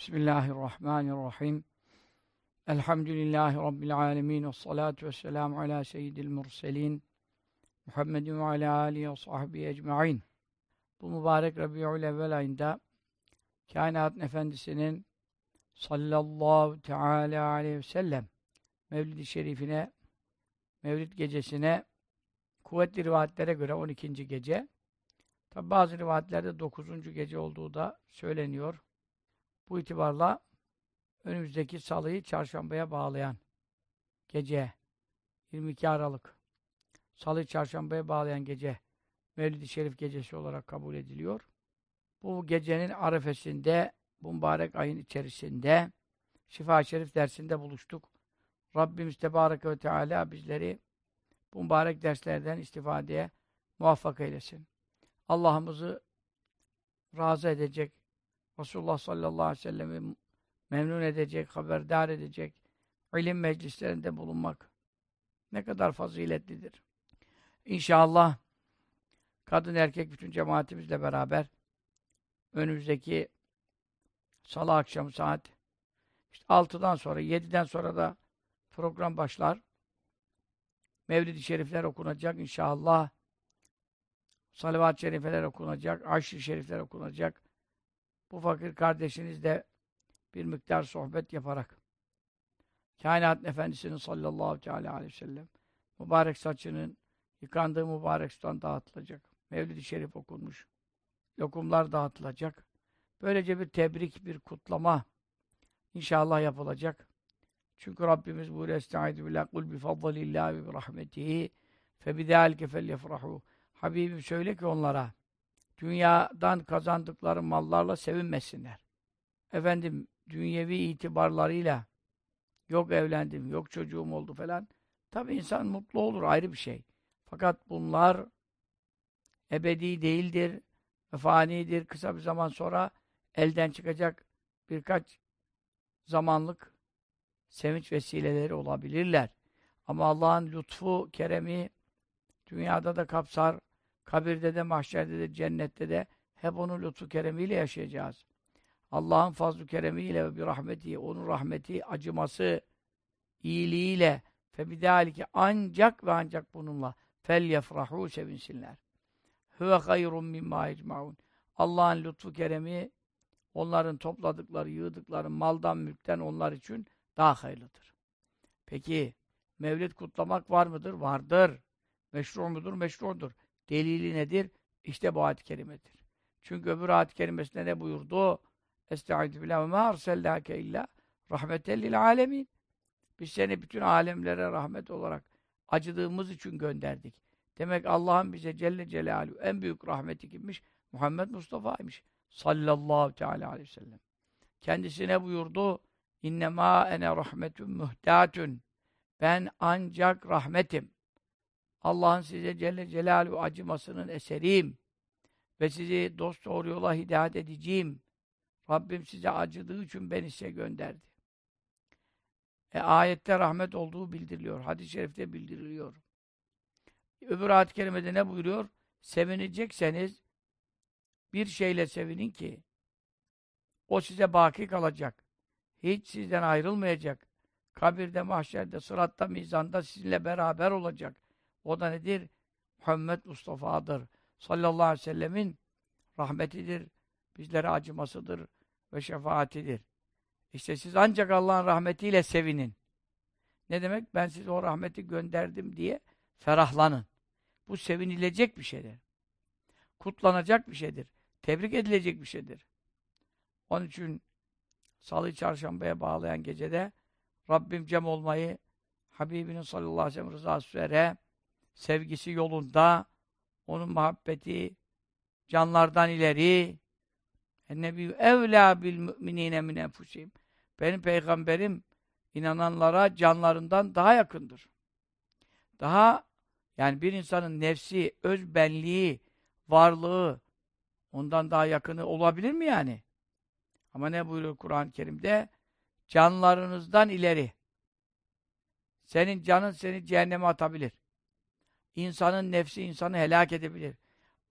Bismillahirrahmanirrahim. Elhamdülillahi Rabbil alemin. Ve salatu ve selamu ala seyyidil murselin. Muhammedin ve ala alihi ve sahbihi ecma'in. Bu mübarek Rabi'ül evvel ayında kainatın efendisinin sallallahu teala aleyhi ve sellem Mevlid-i Şerifine, Mevlid gecesine kuvvetli rivayetlere göre 12. gece tabi bazı rivayetlerde 9. gece olduğu da söyleniyor. Bu itibarla önümüzdeki salıyı çarşambaya bağlayan gece 22 Aralık salıyı çarşambaya bağlayan gece Mevlid-i Şerif gecesi olarak kabul ediliyor. Bu gecenin arefesinde bu mübarek ayın içerisinde Şifa Şerif dersinde buluştuk. Rabbimiz Tebareke ve Teala bizleri bu mübarek derslerden istifadeye muvaffak eylesin. Allah'ımızı razı edecek, Resulullah sallallahu aleyhi ve sellem'i memnun edecek, haberdar edecek, ilim meclislerinde bulunmak ne kadar faziletlidir. İnşallah kadın erkek bütün cemaatimizle beraber önümüzdeki salı akşamı saat işte 6'dan sonra, 7'den sonra da program başlar. Mevlid-i Şerifler okunacak inşallah. Salavat-ı Şerifeler okunacak, Aşr-ı Şerifler okunacak. Bu fakir kardeşiniz de bir miktar sohbet yaparak Kainat Efendisi'nin sallallahu aleyhi ve sellem mübarek saçının yıkandığı mübarek sudan dağıtılacak. Mevlid-i Şerif okunmuş. Lokumlar dağıtılacak. Böylece bir tebrik, bir kutlama inşallah yapılacak. Çünkü Rabbimiz buyuruyor Estaizu billah kul bi fadlillahi ve bi rahmetihi fe bidâlike felyefrahu Habibim söyle ki onlara dünyadan kazandıkları mallarla sevinmesinler. Efendim dünyevi itibarlarıyla yok evlendim, yok çocuğum oldu falan. Tabi insan mutlu olur ayrı bir şey. Fakat bunlar ebedi değildir, fanidir. Kısa bir zaman sonra elden çıkacak birkaç zamanlık sevinç vesileleri olabilirler. Ama Allah'ın lütfu, keremi dünyada da kapsar, kabirde de, mahşerde de, cennette de hep onun lütfu keremiyle yaşayacağız. Allah'ın fazlu keremiyle ve bir rahmeti, onun rahmeti, acıması, iyiliğiyle febidâlike ancak ve ancak bununla fel yefrahu sevinsinler. Huve hayrun mimma ecmaun. Allah'ın lütfu keremi onların topladıkları, yığdıkları maldan, mülkten onlar için daha hayırlıdır. Peki Mevlid kutlamak var mıdır? Vardır. Meşru mudur? Meşrudur. Delili nedir? İşte bu ayet-i kerimedir. Çünkü öbür ayet-i kerimesinde ne buyurdu? Estaizu billah ve ma arsellâke illa rahmeten lil. Biz seni bütün alemlere rahmet olarak acıdığımız için gönderdik. Demek Allah'ın bize Celle Celaluhu en büyük rahmeti kimmiş? Muhammed Mustafa'ymış. Sallallahu teala aleyhi ve sellem. Kendisine buyurdu. İnnemâ ene rahmetun muhtâtun. Ben ancak rahmetim. Allah'ın size Celle Celaluhu acımasının eseriyim. Ve sizi dost doğru yola hidayet edeceğim. Rabbim size acıdığı için beni size gönderdi. E, ayette rahmet olduğu bildiriliyor. Hadis-i şerifte bildiriliyor. Öbür ayet-i kerimede ne buyuruyor? Sevinecekseniz bir şeyle sevinin ki o size baki kalacak. Hiç sizden ayrılmayacak. Kabirde, mahşerde, sıratta, mizanda sizinle beraber olacak. O da nedir? Muhammed Mustafa'dır. Sallallahu aleyhi ve sellemin rahmetidir. Bizlere acımasıdır ve şefaatidir. İşte siz ancak Allah'ın rahmetiyle sevinin. Ne demek? Ben size o rahmeti gönderdim diye ferahlanın. Bu sevinilecek bir şeydir. Kutlanacak bir şeydir. Tebrik edilecek bir şeydir. Onun için Salı çarşambaya bağlayan gecede Rabbim cem olmayı Habibinin sallallahu aleyhi ve sellem rızası üzere sevgisi yolunda onun muhabbeti canlardan ileri Ennebi evlâ bil müminine min enfusihim. Benim peygamberim inananlara canlarından daha yakındır. Daha yani bir insanın nefsi, öz benliği, varlığı ondan daha yakını olabilir mi yani? Ama ne buyuruyor Kur'an-ı Kerim'de? Canlarınızdan ileri. Senin canın seni cehenneme atabilir. İnsanın nefsi insanı helak edebilir.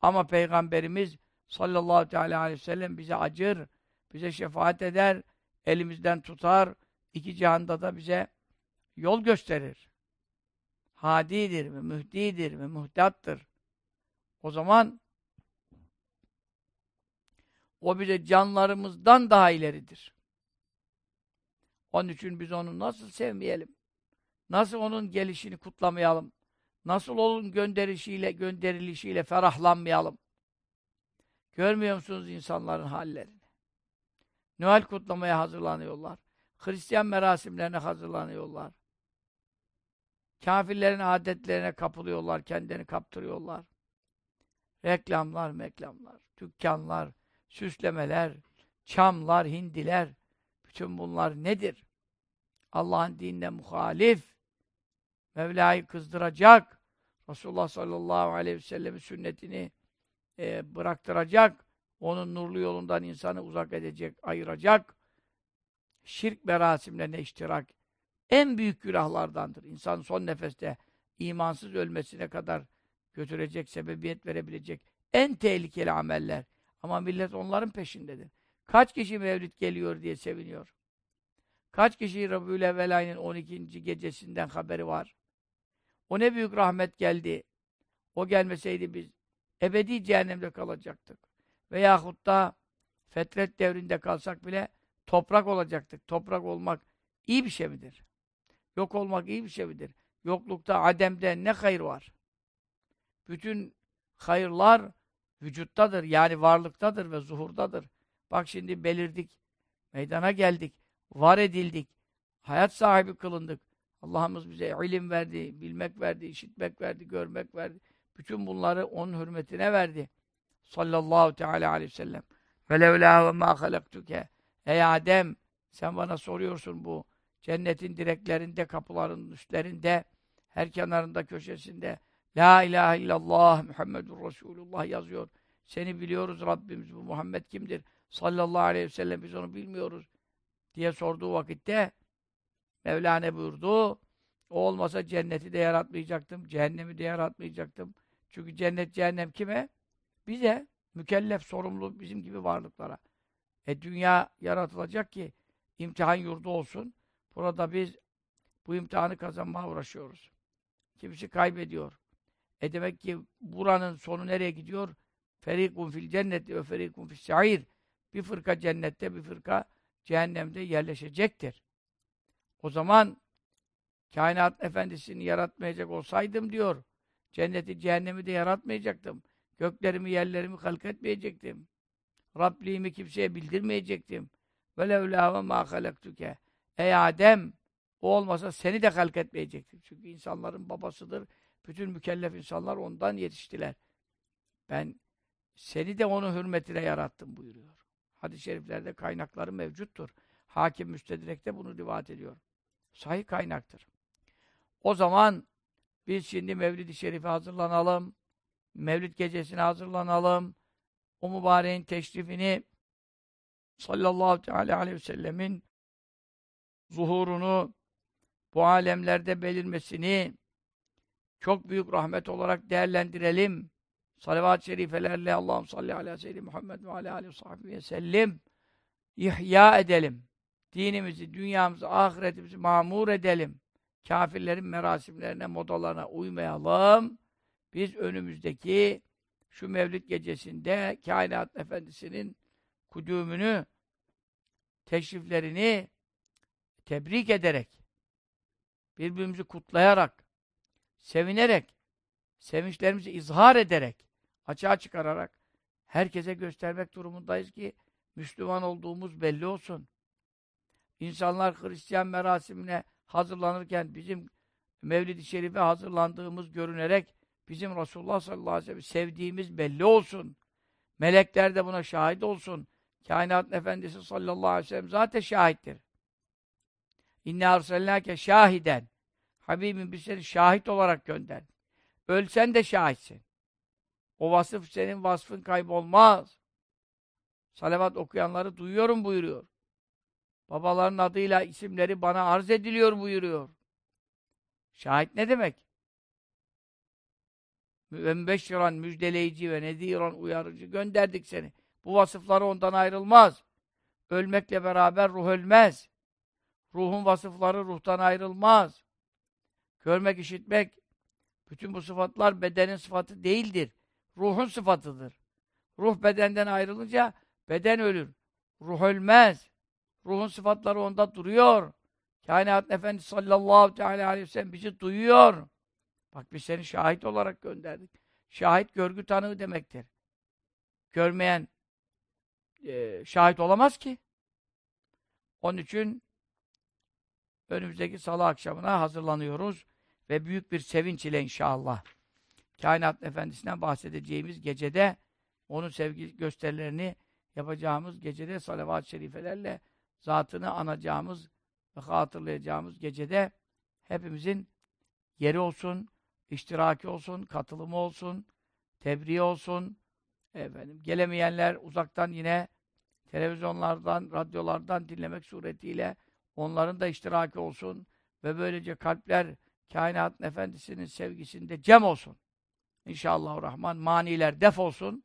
Ama Peygamberimiz sallallahu aleyhi ve sellem bize acır, bize şefaat eder, elimizden tutar, iki cihanda da bize yol gösterir. Hadidir ve mühdidir ve muhtattır. O zaman o bize canlarımızdan daha ileridir. Onun için biz onu nasıl sevmeyelim? Nasıl onun gelişini kutlamayalım? Nasıl onun gönderişiyle, gönderilişiyle ferahlanmayalım? Görmüyor musunuz insanların hallerini? Noel kutlamaya hazırlanıyorlar. Hristiyan merasimlerine hazırlanıyorlar. Kafirlerin adetlerine kapılıyorlar, kendini kaptırıyorlar. Reklamlar, meklamlar, dükkanlar, süslemeler, çamlar, hindiler, bütün bunlar nedir? Allah'ın dinine muhalif, Mevla'yı kızdıracak, Resulullah sallallahu aleyhi ve sellem'in sünnetini e, bıraktıracak, onun nurlu yolundan insanı uzak edecek, ayıracak, şirk merasimlerine iştirak en büyük günahlardandır. İnsan son nefeste imansız ölmesine kadar götürecek, sebebiyet verebilecek en tehlikeli ameller. Ama millet onların peşindedir. Kaç kişi mevlid geliyor diye seviniyor. Kaç kişi Rabiül Evvel ayının 12. gecesinden haberi var. O ne büyük rahmet geldi. O gelmeseydi biz ebedi cehennemde kalacaktık. Veyahut da fetret devrinde kalsak bile toprak olacaktık. Toprak olmak iyi bir şey midir? Yok olmak iyi bir şey midir? Yoklukta, ademde ne hayır var? Bütün hayırlar vücuttadır. Yani varlıktadır ve zuhurdadır. Bak şimdi belirdik. Meydana geldik. Var edildik. Hayat sahibi kılındık. Allah'ımız bize ilim verdi, bilmek verdi, işitmek verdi, görmek verdi. Bütün bunları onun hürmetine verdi. Sallallahu teala aleyhi ve sellem. Ve levlâ ve mâ halaktuke. Ey Adem, sen bana soruyorsun bu cennetin direklerinde, kapıların üstlerinde, her kenarında, köşesinde La ilahe illallah Muhammedur Resulullah yazıyor. Seni biliyoruz Rabbimiz bu Muhammed kimdir? Sallallahu aleyhi ve sellem biz onu bilmiyoruz diye sorduğu vakitte Mevlana buyurdu. O olmasa cenneti de yaratmayacaktım, cehennemi de yaratmayacaktım. Çünkü cennet, cehennem kime? Bize. Mükellef, sorumlu bizim gibi varlıklara. E dünya yaratılacak ki imtihan yurdu olsun. Burada biz bu imtihanı kazanmaya uğraşıyoruz. Kimisi kaybediyor. E demek ki buranın sonu nereye gidiyor? Ferikun fil cenneti ve ferikun fil sa'ir. Bir fırka cennette, bir fırka cehennemde yerleşecektir. O zaman kainat efendisini yaratmayacak olsaydım diyor. Cenneti, cehennemi de yaratmayacaktım. Göklerimi, yerlerimi halk etmeyecektim. Rabliğimi kimseye bildirmeyecektim. Ve levlâ ve mâ halaktuke. Ey Adem! O olmasa seni de halk etmeyecektim. Çünkü insanların babasıdır. Bütün mükellef insanlar ondan yetiştiler. Ben seni de onun hürmetine yarattım buyuruyor. Hadis-i şeriflerde kaynakları mevcuttur. Hakim Müstedrek'te bunu rivayet ediyor. Sahih kaynaktır. O zaman biz şimdi Mevlid-i Şerif'e hazırlanalım. Mevlid gecesine hazırlanalım. O mübareğin teşrifini sallallahu teala aleyhi ve sellemin zuhurunu bu alemlerde belirmesini çok büyük rahmet olarak değerlendirelim. Salavat-ı şerifelerle Allah'ım salli ala seyyidi Muhammed ve ala aleyhi ve sellem ihya edelim. Dinimizi, dünyamızı, ahiretimizi mamur edelim. Kafirlerin merasimlerine, modalarına uymayalım. Biz önümüzdeki şu Mevlid gecesinde kainat efendisinin kudümünü, teşriflerini tebrik ederek, birbirimizi kutlayarak, sevinerek, sevinçlerimizi izhar ederek, açığa çıkararak herkese göstermek durumundayız ki Müslüman olduğumuz belli olsun. İnsanlar Hristiyan merasimine hazırlanırken bizim Mevlid-i Şerif'e hazırlandığımız görünerek bizim Resulullah sallallahu aleyhi ve sellem sevdiğimiz belli olsun. Melekler de buna şahit olsun. Kainat Efendisi sallallahu aleyhi ve sellem zaten şahittir. İnne arsalnâke şahiden. Habibim biz seni şahit olarak gönder. Ölsen de şahitsin. O vasıf senin vasfın kaybolmaz. Salavat okuyanları duyuyorum buyuruyor. Babaların adıyla isimleri bana arz ediliyor buyuruyor. Şahit ne demek? Mübeşşiran müjdeleyici ve nediran uyarıcı gönderdik seni. Bu vasıfları ondan ayrılmaz. ölmekle beraber ruh ölmez. Ruhun vasıfları ruhtan ayrılmaz. Görmek, işitmek, bütün bu sıfatlar bedenin sıfatı değildir. Ruhun sıfatıdır. Ruh bedenden ayrılınca beden ölür. Ruh ölmez. Ruhun sıfatları onda duruyor. Kainat Efendisi sallallahu teala aleyhi ve sellem bizi duyuyor. Bak biz seni şahit olarak gönderdik. Şahit görgü tanığı demektir. Görmeyen e, şahit olamaz ki. Onun için önümüzdeki salı akşamına hazırlanıyoruz ve büyük bir sevinç ile inşallah Kainat Efendisi'nden bahsedeceğimiz gecede onun sevgi gösterilerini yapacağımız gecede salavat-ı şerifelerle zatını anacağımız ve hatırlayacağımız gecede hepimizin yeri olsun, iştiraki olsun, katılımı olsun, tebriği olsun. Efendim, gelemeyenler uzaktan yine televizyonlardan, radyolardan dinlemek suretiyle onların da iştiraki olsun ve böylece kalpler kainatın efendisinin sevgisinde cem olsun. İnşallah Rahman maniler def olsun,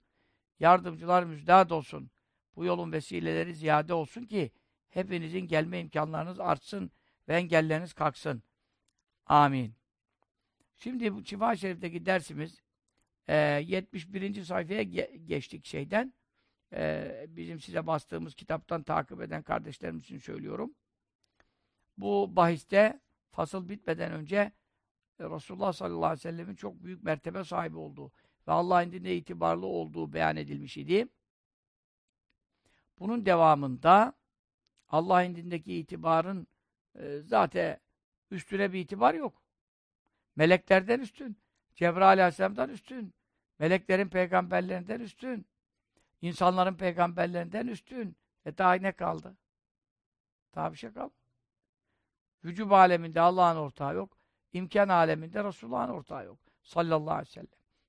yardımcılar müjdat olsun. Bu yolun vesileleri ziyade olsun ki hepinizin gelme imkanlarınız artsın ve engelleriniz kalksın. Amin. Şimdi bu Şifa Şerif'teki dersimiz e, 71. sayfaya ge geçtik şeyden. E, bizim size bastığımız kitaptan takip eden kardeşlerim için söylüyorum. Bu bahiste fasıl bitmeden önce e, Resulullah sallallahu aleyhi ve sellemin çok büyük mertebe sahibi olduğu ve Allah indinde itibarlı olduğu beyan edilmiş idi. Bunun devamında Allah indindeki itibarın e, zaten üstüne bir itibar yok. Meleklerden üstün. Cebrail aleyhisselamdan üstün. Meleklerin peygamberlerinden üstün. İnsanların peygamberlerinden üstün. E daha ne kaldı? Daha bir şey kalmadı. Vücub aleminde Allah'ın ortağı yok. İmkan aleminde Resulullah'ın ortağı yok. Sallallahu aleyhi ve sellem.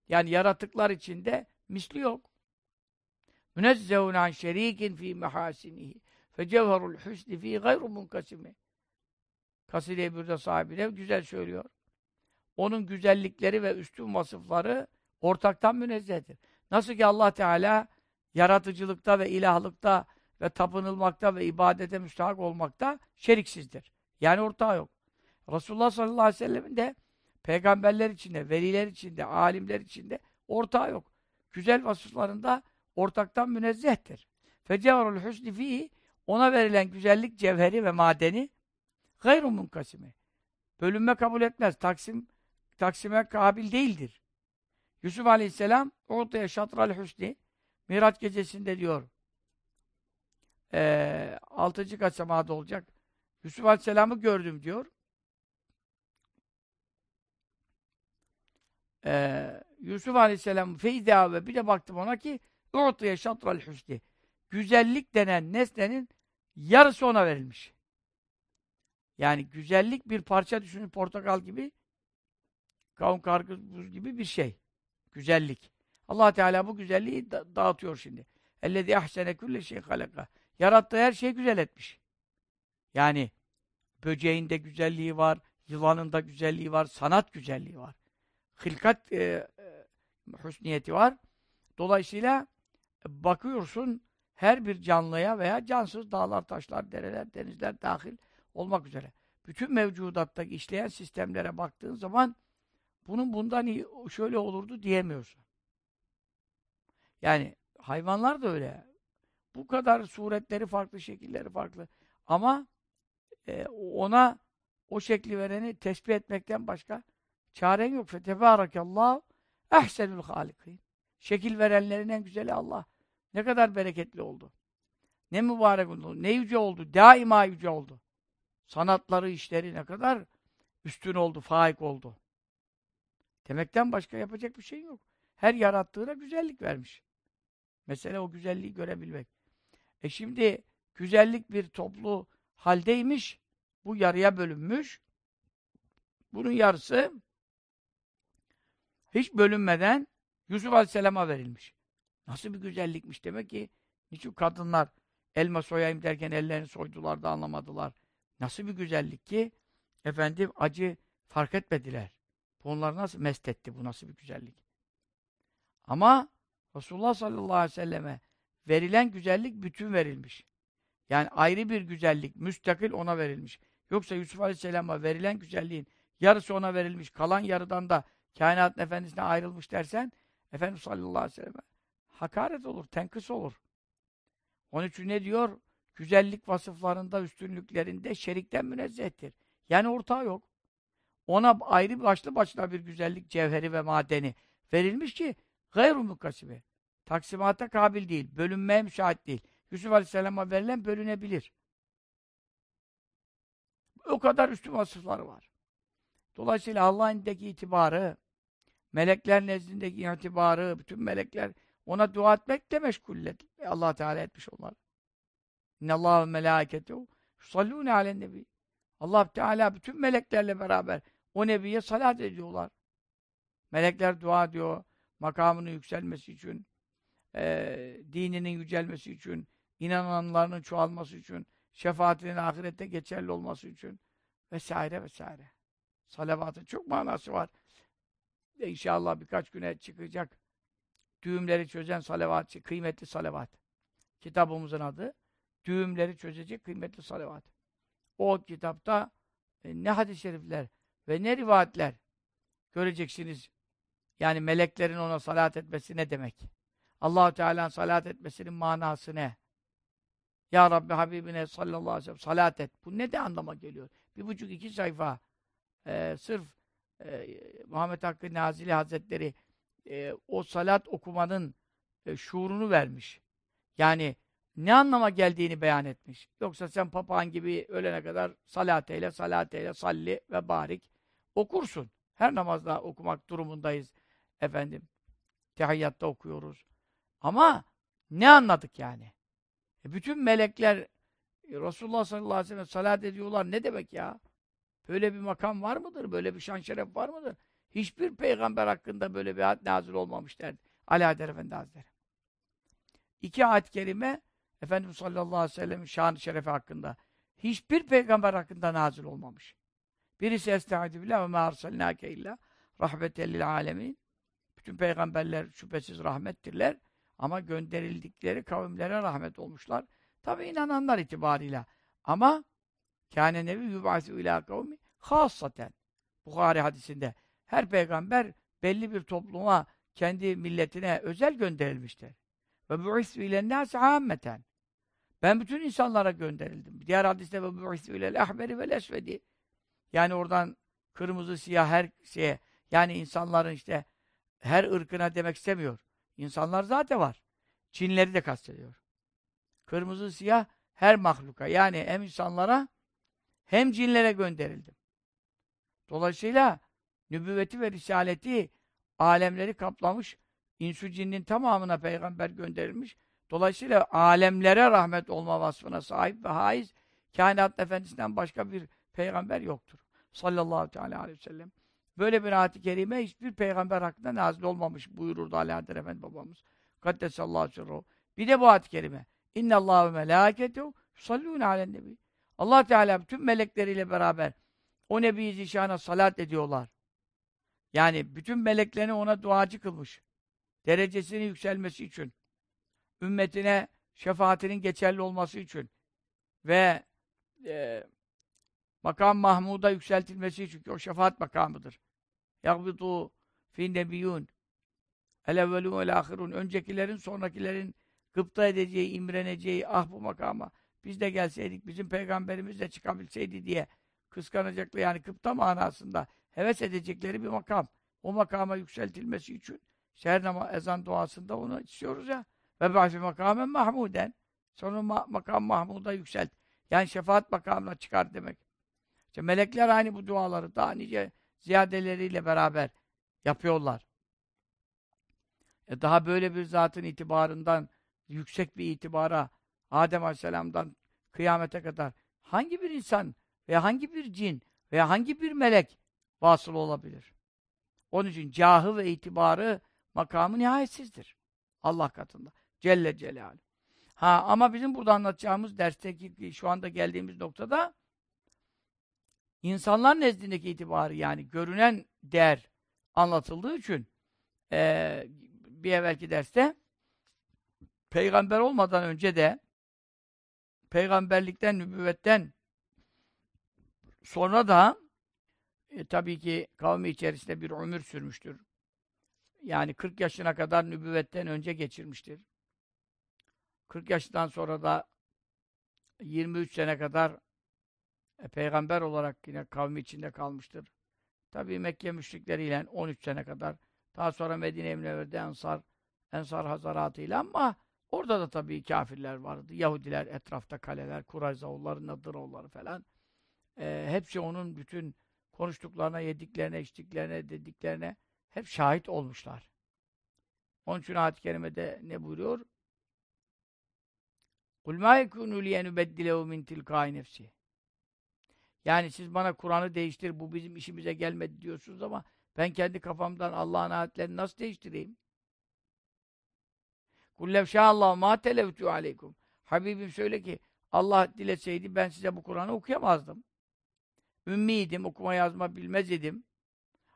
Yani yaratıklar içinde misli yok. Münezzehun an şerikin fi mehasinihi fe cevherul husni fi gayru. Kaside-i Bürde sahibine güzel söylüyor. Onun güzellikleri ve üstün vasıfları ortaktan münezzehtir. Nasıl ki Allah Teala yaratıcılıkta ve ilahlıkta ve tapınılmakta ve ibadete müstahak olmakta şeriksizdir. Yani ortağı yok. Resulullah sallallahu aleyhi ve sellemin de peygamberler içinde, veliler içinde, alimler içinde ortağı yok. Güzel vasıflarında ortaktan münezzehtir. Fecevarul husni fihi ona verilen güzellik cevheri ve madeni gayru munkasimi. Bölünme kabul etmez. Taksim taksime kabil değildir. Yusuf Aleyhisselam ortaya şatral husni Miraç gecesinde diyor e, altıncı kaçamada olacak. Yusuf Aleyhisselam'ı gördüm diyor. Ee, Yusuf Aleyhisselam feyda ve bir de baktım ona ki ortaya şatral husni. Güzellik denen nesnenin yarısı ona verilmiş. Yani güzellik bir parça düşünün portakal gibi kavun karpuz gibi bir şey. Güzellik. Allah Teala bu güzelliği da dağıtıyor şimdi. Ellezî ahsene külle şey halaka. Yarattığı her şeyi güzel etmiş. Yani böceğin de güzelliği var, yılanın da güzelliği var, sanat güzelliği var. Hilkat e, e, hüsniyeti var. Dolayısıyla bakıyorsun her bir canlıya veya cansız dağlar, taşlar, dereler, denizler dahil olmak üzere. Bütün mevcudattaki işleyen sistemlere baktığın zaman bunun bundan iyi, şöyle olurdu diyemiyorsun. Yani hayvanlar da öyle. Bu kadar suretleri farklı, şekilleri farklı. Ama e, ona o şekli vereni tesbih etmekten başka çaren yok. Fetebârakallahu ehsenül hâlikîn. Şekil verenlerin en güzeli Allah. Ne kadar bereketli oldu. Ne mübarek oldu. Ne yüce oldu. Daima yüce oldu. Sanatları, işleri ne kadar üstün oldu, faik oldu. Demekten başka yapacak bir şey yok. Her yarattığına güzellik vermiş. Mesele o güzelliği görebilmek. E şimdi güzellik bir toplu haldeymiş. Bu yarıya bölünmüş. Bunun yarısı hiç bölünmeden Yusuf Aleyhisselam'a verilmiş. Nasıl bir güzellikmiş demek ki niçin kadınlar elma soyayım derken ellerini soydular da anlamadılar. Nasıl bir güzellik ki efendim acı fark etmediler. Onları nasıl mest etti bu nasıl bir güzellik. Ama Resulullah sallallahu aleyhi ve selleme verilen güzellik bütün verilmiş. Yani ayrı bir güzellik, müstakil ona verilmiş. Yoksa Yusuf Aleyhisselam'a verilen güzelliğin yarısı ona verilmiş, kalan yarıdan da kainatın efendisine ayrılmış dersen, Efendimiz sallallahu aleyhi ve selleme hakaret olur, tenkıs olur. Onun için ne diyor? Güzellik vasıflarında, üstünlüklerinde şerikten münezzehtir. Yani ortağı yok. Ona ayrı başlı başına bir güzellik, cevheri ve madeni verilmiş ki gayru mukasibe. Taksimata kabil değil, bölünmeye müsait değil. Yusuf Aleyhisselam'a verilen bölünebilir. O kadar üstün vasıfları var. Dolayısıyla Allah'ın indeki itibarı, melekler nezdindeki itibarı, bütün melekler ona dua etmekle meşguller. Allah Teala etmiş onları. İnnallâhu ve melâiketehu yusallûne alen nebi. Allah Teala bütün meleklerle beraber o nebiye salat ediyorlar. Melekler dua ediyor, makamının yükselmesi için, e, dininin yücelmesi için, inananlarının çoğalması için, şefaatinin ahirette geçerli olması için vesaire vesaire. Salavatın çok manası var. E inşallah birkaç güne çıkacak. Düğümleri çözen salavat, kıymetli salavat. Kitabımızın adı. Düğümleri çözecek kıymetli salavat. O kitapta e, ne hadis-i şerifler ve ne rivayetler göreceksiniz. Yani meleklerin ona salat etmesi ne demek? Allahu Teala'nın salat etmesinin manası ne? Ya Rabbi Habibine sallallahu aleyhi ve sellem salat et. Bu ne de anlama geliyor? Bir buçuk iki sayfa e, sırf e, Muhammed Hakkı Nazili Hazretleri e, o salat okumanın e, şuurunu vermiş. Yani ne anlama geldiğini beyan etmiş. Yoksa sen papağan gibi ölene kadar salat eyle, salat eyle, salli ve barik okursun. Her namazda okumak durumundayız efendim. Tehiyyatta okuyoruz. Ama ne anladık yani? E bütün melekler e, Resulullah sallallahu aleyhi ve sellem salat ediyorlar. Ne demek ya? Böyle bir makam var mıdır? Böyle bir şan şeref var mıdır? Hiçbir peygamber hakkında böyle bir ayet nazil olmamış derdi. Ali Haydar Efendi Hazretleri. İki ayet-i kerime Efendimiz sallallahu aleyhi ve sellem'in şan şerefi hakkında. Hiçbir peygamber hakkında nazil olmamış. Birisi estaizu billah ve ma arsalnâke illa rahmeten lil alemin. Bütün peygamberler şüphesiz rahmettirler. Ama gönderildikleri kavimlere rahmet olmuşlar. Tabi inananlar itibarıyla. Ama kâne nevi yubâsü ilâ kavmi hâssaten. Bukhari hadisinde her peygamber belli bir topluma, kendi milletine özel gönderilmiştir. Ve bu'isü ile nâsi âmmeten. Ben bütün insanlara gönderildim. Diğer hadiste ve bu'isü ile ahmeri vel esvedi. Yani oradan kırmızı, siyah her şeye, yani insanların işte her ırkına demek istemiyor. İnsanlar zaten var. Cinleri de kastediyor. Kırmızı, siyah her mahluka. Yani hem insanlara hem cinlere gönderildim. Dolayısıyla nübüvveti ve risaleti alemleri kaplamış, insü cinnin tamamına peygamber gönderilmiş. Dolayısıyla alemlere rahmet olma vasfına sahip ve haiz kainat efendisinden başka bir peygamber yoktur. Sallallahu teala aleyhi ve sellem. Böyle bir ayet-i kerime hiçbir peygamber hakkında nazil olmamış buyururdu Ali Adem Efendi babamız. Kaddesallahu sirruhu. Bir de bu ayet-i kerime. İnne Allahu melâketehu yusallûne alen nebi. Allah Teala bütün melekleriyle beraber o Nebi Zişan'a salat ediyorlar. Yani bütün meleklerini ona duacı kılmış. Derecesini yükselmesi için. Ümmetine şefaatinin geçerli olması için. Ve e, makam Mahmud'a yükseltilmesi için. Çünkü o şefaat makamıdır. Yagbidu fin nebiyyun. El evvelû el. Öncekilerin, sonrakilerin gıpta edeceği, imreneceği, ah bu makama. Biz de gelseydik, bizim peygamberimiz de çıkabilseydi diye kıskanacaklı yani gıpta manasında heves edecekleri bir makam. O makama yükseltilmesi için şehir nama ezan duasında onu istiyoruz ya. Ve ba'fi makamen mahmuden. Sonra ma makam Mahmud'a yükselt. Yani şefaat makamına çıkar demek. İşte melekler aynı bu duaları daha nice ziyadeleriyle beraber yapıyorlar. E daha böyle bir zatın itibarından yüksek bir itibara Adem Aleyhisselam'dan kıyamete kadar hangi bir insan veya hangi bir cin veya hangi bir melek vasıl olabilir? Onun için cahı ve itibarı makamı nihayetsizdir. Allah katında. Celle Celaluhu. Ha ama bizim burada anlatacağımız dersteki şu anda geldiğimiz noktada insanlar nezdindeki itibarı yani görünen değer anlatıldığı için e, bir evvelki derste peygamber olmadan önce de peygamberlikten, nübüvvetten sonra da e, tabii ki kavmi içerisinde bir ömür sürmüştür. Yani 40 yaşına kadar nübüvvetten önce geçirmiştir. 40 yaşından sonra da 23 sene kadar e, peygamber olarak yine kavmi içinde kalmıştır. Tabii Mekke müşrikleriyle 13 sene kadar. Daha sonra Medine-i Münevver'de Ensar, Ensar Hazaratıyla ama orada da tabii kafirler vardı. Yahudiler, etrafta kaleler, Kurayzaoğulları, Nadıroğulları falan. E, hepsi onun bütün konuştuklarına, yediklerine, içtiklerine, dediklerine hep şahit olmuşlar. Onun için ayet-i kerimede ne buyuruyor? قُلْ مَا يَكُونُ لِيَنُبَدِّلَهُ مِنْ تِلْقَاءِ nefsi. Yani siz bana Kur'an'ı değiştir, bu bizim işimize gelmedi diyorsunuz ama ben kendi kafamdan Allah'ın ayetlerini nasıl değiştireyim? قُلْ لَوْ شَاءَ اللّٰهُ مَا تَلَوْتُ عَلَيْكُمْ Habibim söyle ki Allah dileseydi ben size bu Kur'an'ı okuyamazdım. Ümmiydim, okuma yazma bilmez idim.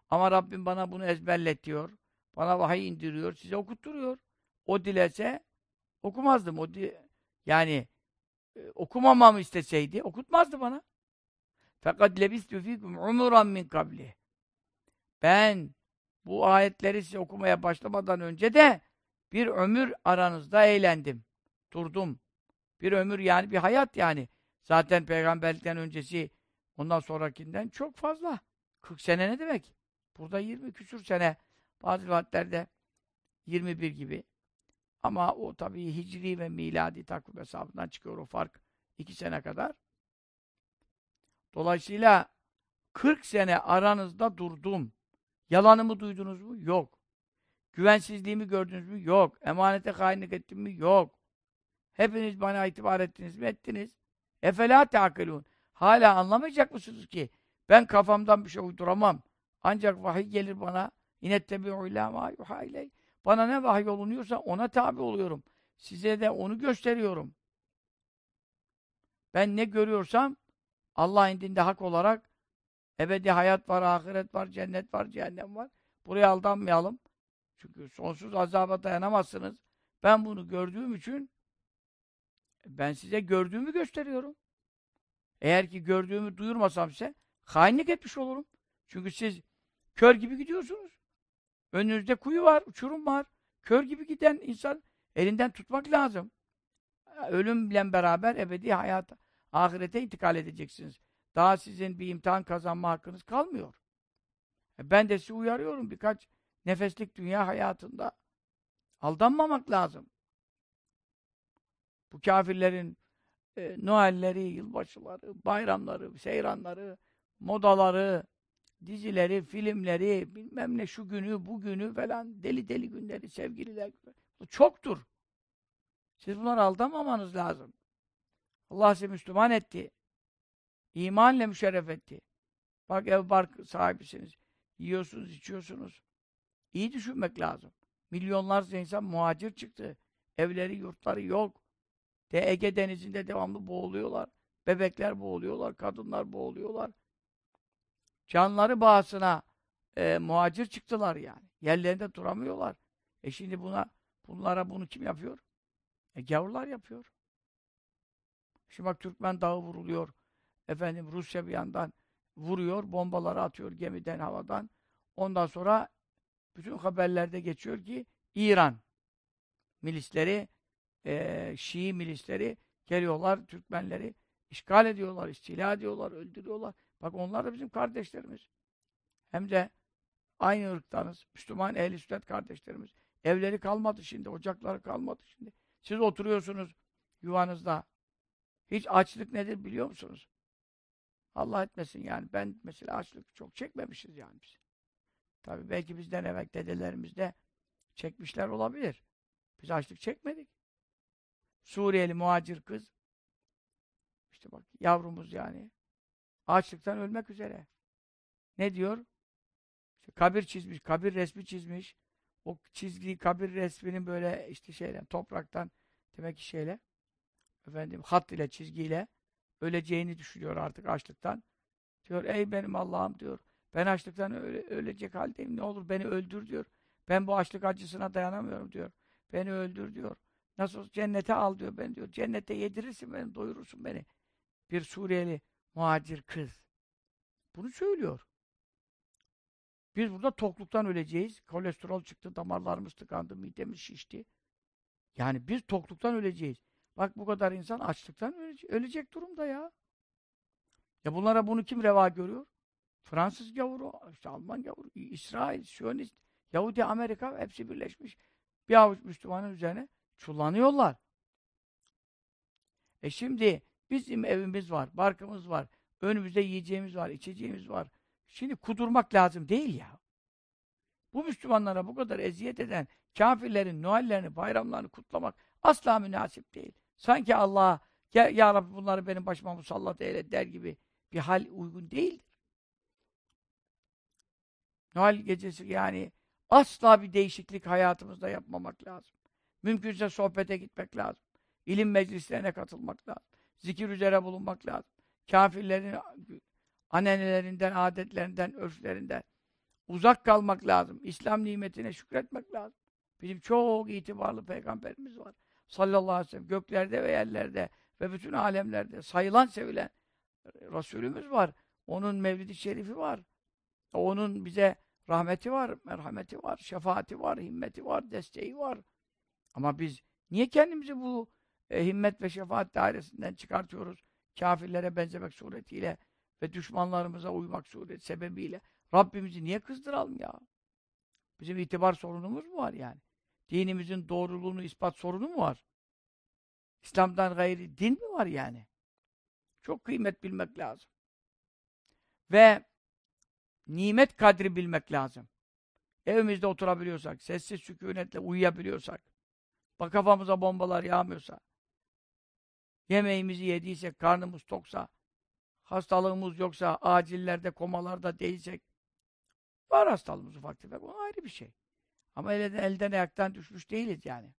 Ama Rabbim bana bunu ezberletiyor. Bana vahiy indiriyor, size okutturuyor. O dilese okumazdım. O di yani e, okumamamı isteseydi okutmazdı bana. Fakat lebistu fikum umuran min kabli. Ben bu ayetleri size okumaya başlamadan önce de bir ömür aranızda eğlendim. Durdum. Bir ömür yani bir hayat yani. Zaten peygamberlikten öncesi ondan sonrakinden çok fazla. 40 sene ne demek? Burada 20 küsür sene. Bazı rivayetlerde 21 gibi. Ama o tabii hicri ve miladi takvim hesabından çıkıyor o fark. 2 sene kadar. Dolayısıyla 40 sene aranızda durdum. Yalanımı duydunuz mu? Yok. Güvensizliğimi gördünüz mü? Yok. Emanete hainlik ettim mi? Yok. Hepiniz bana itibar ettiniz mi? Ettiniz. Efela teakılun. Hala anlamayacak mısınız ki? Ben kafamdan bir şey uyduramam. Ancak vahiy gelir bana. İnettebi'u ilâ mâ yuhâ. Bana ne vahiy olunuyorsa ona tabi oluyorum. Size de onu gösteriyorum. Ben ne görüyorsam Allah indinde hak olarak ebedi hayat var, ahiret var, cennet var, cehennem var. Buraya aldanmayalım. Çünkü sonsuz azaba dayanamazsınız. Ben bunu gördüğüm için ben size gördüğümü gösteriyorum. Eğer ki gördüğümü duyurmasam size hainlik etmiş olurum. Çünkü siz kör gibi gidiyorsunuz. Önünüzde kuyu var, uçurum var. Kör gibi giden insan elinden tutmak lazım. Ölümle beraber ebedi hayata, ahirete intikal edeceksiniz. Daha sizin bir imtihan kazanma hakkınız kalmıyor. E, ben de sizi uyarıyorum birkaç nefeslik dünya hayatında. Aldanmamak lazım. Bu kafirlerin e, Noelleri, yılbaşıları, bayramları, seyranları, modaları, dizileri, filmleri, bilmem ne şu günü, bu günü falan, deli deli günleri, sevgililer Bu çoktur. Siz bunları aldamamanız lazım. Allah sizi Müslüman etti. İmanla müşerref etti. Bak ev bark sahibisiniz. Yiyorsunuz, içiyorsunuz. İyi düşünmek lazım. Milyonlarca insan muhacir çıktı. Evleri, yurtları yok. De Ege denizinde devamlı boğuluyorlar. Bebekler boğuluyorlar, kadınlar boğuluyorlar. Canları bağısına e, muhacir çıktılar yani. Yerlerinde duramıyorlar. E şimdi buna bunlara bunu kim yapıyor? E gavurlar yapıyor. Şimdi bak Türkmen dağı vuruluyor. Efendim Rusya bir yandan vuruyor, bombaları atıyor gemiden, havadan. Ondan sonra bütün haberlerde geçiyor ki İran milisleri, e, Şii milisleri geliyorlar, Türkmenleri işgal ediyorlar, istila ediyorlar, öldürüyorlar. Bak onlar da bizim kardeşlerimiz. Hem de aynı ırktanız. Müslüman ehli sünnet kardeşlerimiz. Evleri kalmadı şimdi, ocakları kalmadı şimdi. Siz oturuyorsunuz yuvanızda. Hiç açlık nedir biliyor musunuz? Allah etmesin yani. Ben mesela açlık çok çekmemişiz yani biz. Tabii belki bizden evvel dedelerimiz de çekmişler olabilir. Biz açlık çekmedik. Suriyeli muhacir kız işte bak yavrumuz yani açlıktan ölmek üzere. Ne diyor? İşte kabir çizmiş, kabir resmi çizmiş. O çizgiyi, kabir resminin böyle işte şeyle, topraktan demek ki şeyle efendim hat ile, çizgiyle öleceğini düşünüyor artık açlıktan. Diyor ey benim Allah'ım diyor. Ben açlıktan öle, ölecek haldeyim. Ne olur beni öldür diyor. Ben bu açlık acısına dayanamıyorum diyor. Beni öldür diyor. Nasıl cennete al diyor ben diyor. Cennete yedirirsin beni, doyurursun beni. Bir Suriyeli muhacir kız. Bunu söylüyor. Biz burada tokluktan öleceğiz. Kolesterol çıktı, damarlarımız tıkandı, midemiz şişti. Yani biz tokluktan öleceğiz. Bak bu kadar insan açlıktan ölecek, ölecek durumda ya. Ya bunlara bunu kim reva görüyor? Fransız gavuru, işte Alman gavuru, İsrail, Siyonist, Yahudi, Amerika hepsi birleşmiş. Bir avuç Müslümanın üzerine çullanıyorlar. E şimdi bizim evimiz var, barkımız var, önümüzde yiyeceğimiz var, içeceğimiz var. Şimdi kudurmak lazım değil ya. Bu Müslümanlara bu kadar eziyet eden kafirlerin Noellerini, bayramlarını kutlamak asla münasip değil. Sanki Allah ya, ya Rabbi bunları benim başıma musallat eyle der gibi bir hal uygun değildir. Noel gecesi yani asla bir değişiklik hayatımızda yapmamak lazım. Mümkünse sohbete gitmek lazım. İlim meclislerine katılmak lazım. Zikir üzere bulunmak lazım. Kafirlerin anenelerinden, adetlerinden, örflerinden uzak kalmak lazım. İslam nimetine şükretmek lazım. Bizim çok itibarlı peygamberimiz var. Sallallahu aleyhi ve sellem. Göklerde ve yerlerde ve bütün alemlerde sayılan sevilen Resulümüz var. Onun mevlidi şerifi var. Onun bize rahmeti var, merhameti var, şefaati var, himmeti var, desteği var. Ama biz niye kendimizi bu e, himmet ve şefaat dairesinden çıkartıyoruz? Kafirlere benzemek suretiyle ve düşmanlarımıza uymak sureti sebebiyle. Rabbimizi niye kızdıralım ya? Bizim itibar sorunumuz mu var yani? Dinimizin doğruluğunu ispat sorunu mu var? İslam'dan gayri din mi var yani? Çok kıymet bilmek lazım. Ve nimet kadri bilmek lazım. Evimizde oturabiliyorsak, sessiz sükunetle uyuyabiliyorsak, bak kafamıza bombalar yağmıyorsa, yemeğimizi yediysek, karnımız toksa, hastalığımız yoksa, acillerde, komalarda değilsek, var hastalığımız ufak tefek, o ayrı bir şey. Ama elden, elden ayaktan düşmüş değiliz yani.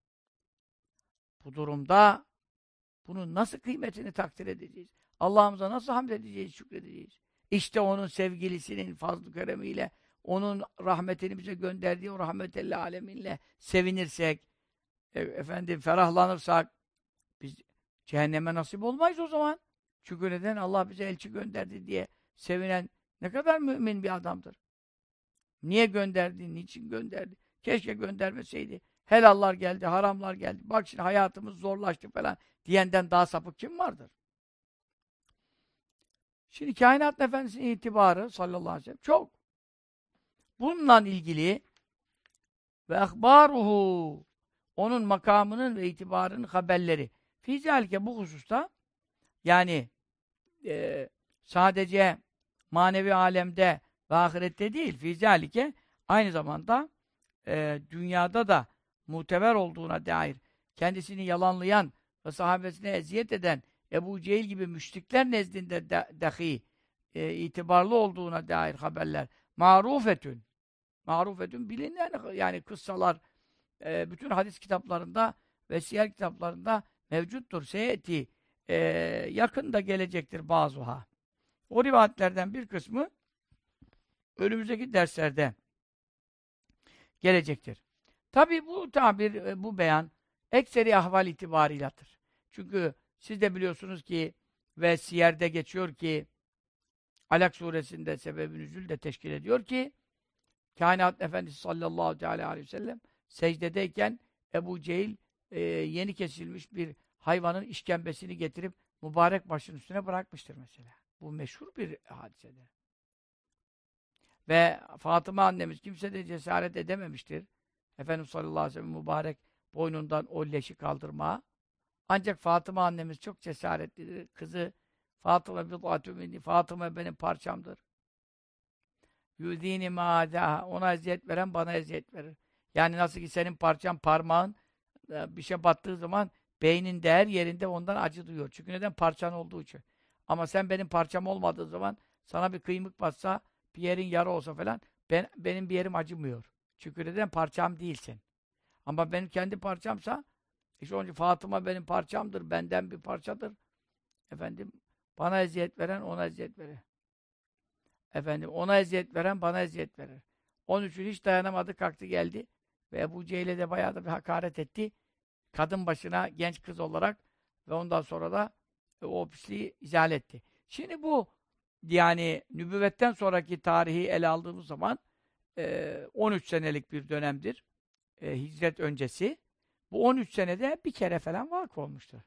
Bu durumda bunun nasıl kıymetini takdir edeceğiz? Allah'ımıza nasıl hamd edeceğiz, şükredeceğiz? İşte onun sevgilisinin fazl-ı keremiyle, onun rahmetini bize gönderdiği o rahmetelli aleminle sevinirsek, e, efendim ferahlanırsak, biz cehenneme nasip olmayız o zaman. Çünkü neden? Allah bize elçi gönderdi diye sevinen ne kadar mümin bir adamdır. Niye gönderdi, niçin gönderdi? Keşke göndermeseydi. Helallar geldi, haramlar geldi. Bak şimdi hayatımız zorlaştı falan diyenden daha sapık kim vardır? Şimdi kainat efendisinin itibarı sallallahu aleyhi ve sellem çok. Bununla ilgili ve ahbaruhu onun makamının ve itibarının haberleri. Fizalike bu hususta yani e, sadece manevi alemde ve ahirette değil, fizalike aynı zamanda e, dünyada da muteber olduğuna dair kendisini yalanlayan ve sahabesine eziyet eden Ebu Cehil gibi müşrikler nezdinde dahi e, itibarlı olduğuna dair haberler marufetün marufetün bilinen yani kıssalar e, bütün hadis kitaplarında ve siyer kitaplarında mevcuttur. Seyeti e, yakında gelecektir bazıha. O rivayetlerden bir kısmı önümüzdeki derslerde gelecektir. Tabi bu tabir, bu beyan ekseri ahval itibarıyladır. Çünkü siz de biliyorsunuz ki ve siyerde geçiyor ki Alak suresinde sebebi nüzül de teşkil ediyor ki Kainat Efendisi sallallahu aleyhi ve sellem secdedeyken Ebu Cehil e, yeni kesilmiş bir hayvanın işkembesini getirip mübarek başın üstüne bırakmıştır mesela. Bu meşhur bir hadisedir. Ve Fatıma annemiz kimse de cesaret edememiştir. Efendimiz sallallahu aleyhi ve sellem mübarek boynundan o leşi kaldırmaya. Ancak Fatıma annemiz çok cesaretlidir. Kızı Fatıma bid'atü minni. Fatıma benim parçamdır. Yüzini mâdâ. Ona eziyet veren bana eziyet verir. Yani nasıl ki senin parçan parmağın e, bir şey battığı zaman beynin değer yerinde ondan acı duyuyor. Çünkü neden? Parçan olduğu için. Ama sen benim parçam olmadığı zaman sana bir kıymık batsa, bir yerin yara olsa falan ben, benim bir yerim acımıyor. Çünkü neden? Parçam değilsin. Ama benim kendi parçamsa işte onun Fatıma benim parçamdır, benden bir parçadır. Efendim, bana eziyet veren ona eziyet verir. Efendim, ona eziyet veren bana eziyet verir. Onun için hiç dayanamadı, kalktı geldi. Ve Ebu Cehil'e de bayağı da bir hakaret etti. kadın başına genç kız olarak ve ondan sonra da e, o pisliği izale etti. Şimdi bu yani nübüvvetten sonraki tarihi ele aldığımız zaman e, 13 senelik bir dönemdir. E, hicret öncesi. Bu 13 senede bir kere falan vakıf olmuştur.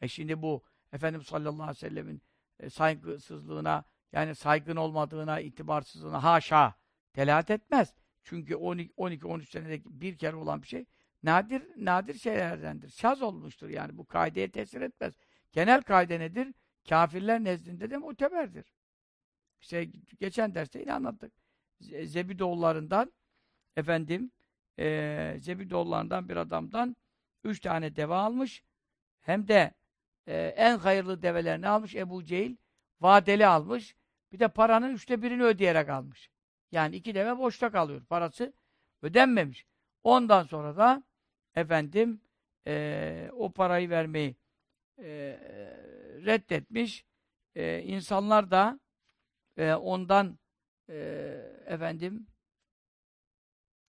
E şimdi bu Efendimiz sallallahu aleyhi ve sellemin e, saygısızlığına yani saygın olmadığına, itibarsızlığına haşa delalet etmez. Çünkü 12-13 senede bir kere olan bir şey nadir nadir şeylerdendir. Şaz olmuştur yani bu kaideye tesir etmez. Genel kaide nedir? Kafirler nezdinde de muteberdir. İşte geçen derste yine anlattık. Zebidoğullarından efendim e, Zebidoğullarından bir adamdan üç tane deve almış. Hem de e, en hayırlı develerini almış Ebu Cehil. Vadeli almış. Bir de paranın üçte birini ödeyerek almış. Yani iki deve boşta kalıyor. Parası ödenmemiş. Ondan sonra da efendim e, o parayı vermeyi e, reddetmiş. E, insanlar da e, ondan e, efendim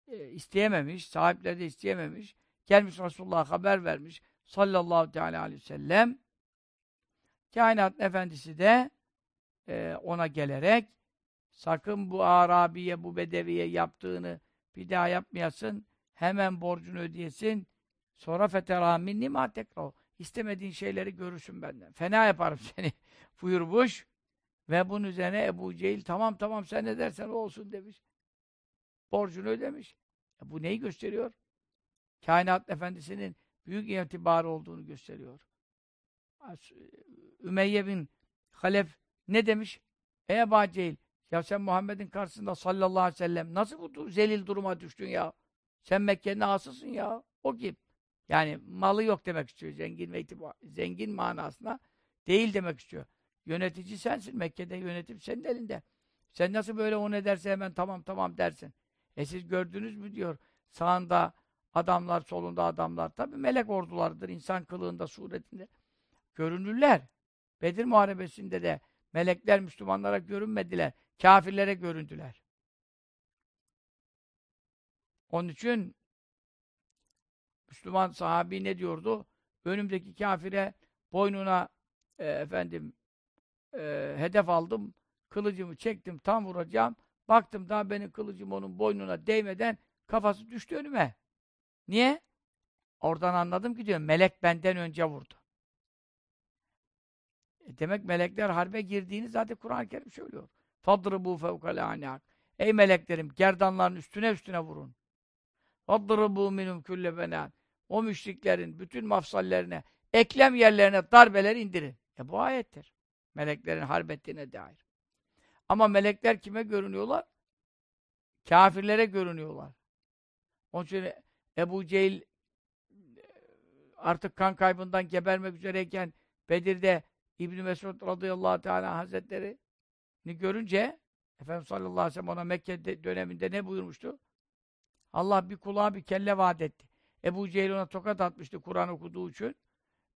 e, isteyememiş, sahipleri de isteyememiş. Gelmiş Resulullah'a haber vermiş sallallahu teala aleyhi ve sellem. Kainat efendisi de e, ona gelerek sakın bu Arabiye, bu Bedeviye yaptığını bir daha yapmayasın. Hemen borcunu ödeyesin. Sonra fetera minni tekrar. İstemediğin şeyleri görürsün benden. Fena yaparım seni buyurmuş. Ve bunun üzerine Ebu Cehil tamam tamam sen ne dersen olsun demiş. Borcunu ödemiş. E bu neyi gösteriyor? Kainat Efendisi'nin büyük itibarı olduğunu gösteriyor. Ümeyye bin Halef ne demiş? Ey Ebu Cehil, ya sen Muhammed'in karşısında sallallahu aleyhi ve sellem nasıl bu zelil duruma düştün ya? Sen Mekke'nin ağasısın ya. O kim? Yani malı yok demek istiyor. Zengin ve itibar, zengin manasına değil demek istiyor. Yönetici sensin. Mekke'de yönetim senin elinde. Sen nasıl böyle o ne derse hemen tamam tamam dersin. E siz gördünüz mü diyor. Sağında adamlar, solunda adamlar. Tabi melek ordularıdır. insan kılığında, suretinde. Görünürler. Bedir Muharebesi'nde de melekler Müslümanlara görünmediler. Kafirlere göründüler. Onun için Müslüman sahabi ne diyordu? Önümdeki kafire boynuna e, efendim e, hedef aldım. Kılıcımı çektim tam vuracağım. Baktım daha benim kılıcım onun boynuna değmeden kafası düştü önüme. Niye? Oradan anladım ki diyor melek benden önce vurdu. E demek melekler harbe girdiğini zaten Kur'an-ı Kerim söylüyor. Fadribu fevkal aniak. Ey meleklerim gerdanların üstüne üstüne vurun. Fadribu minum külle benat. O müşriklerin bütün mafsallerine, eklem yerlerine darbeler indirin. E bu ayettir. Meleklerin harbettiğine dair. Ama melekler kime görünüyorlar? Kafirlere görünüyorlar. Onun için Ebu Cehil e, artık kan kaybından gebermek üzereyken Bedir'de İbn Mesud radıyallahu teala hazretleri görünce Efendimiz sallallahu aleyhi ve sellem ona Mekke döneminde ne buyurmuştu? Allah bir kulağa bir kelle vaat etti. Ebu Cehil ona tokat atmıştı Kur'an okuduğu için.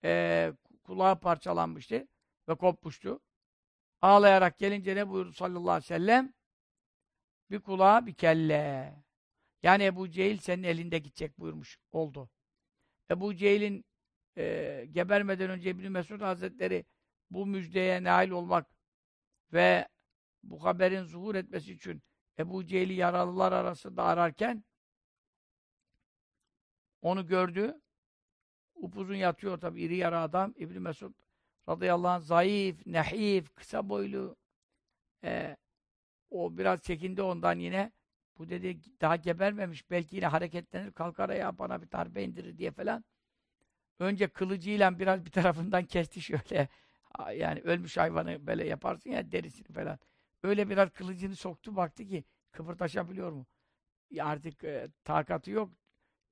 Ee, kulağı parçalanmıştı ve kopmuştu. Ağlayarak gelince ne buyurdu sallallahu aleyhi ve sellem? Bir kulağa bir kelle. Yani Ebu Cehil senin elinde gidecek buyurmuş. Oldu. Ebu Cehil'in e, gebermeden önce İbn Mesud Hazretleri bu müjdeye nail olmak ve bu haberin zuhur etmesi için Ebu Cehil'i yaralılar arasında ararken onu gördü. Upuzun yatıyor tabi iri yarı adam. İbn Mesud radıyallahu anh zayıf, nehif, kısa boylu. Ee, o biraz çekindi ondan yine. Bu dedi daha gebermemiş. Belki yine hareketlenir, kalkar ayağa bana bir darbe indirir diye falan. Önce kılıcıyla biraz bir tarafından kesti şöyle. Yani ölmüş hayvanı böyle yaparsın ya derisini falan. Öyle biraz kılıcını soktu baktı ki kıpırtaşabiliyor mu? Artık e, takatı yok.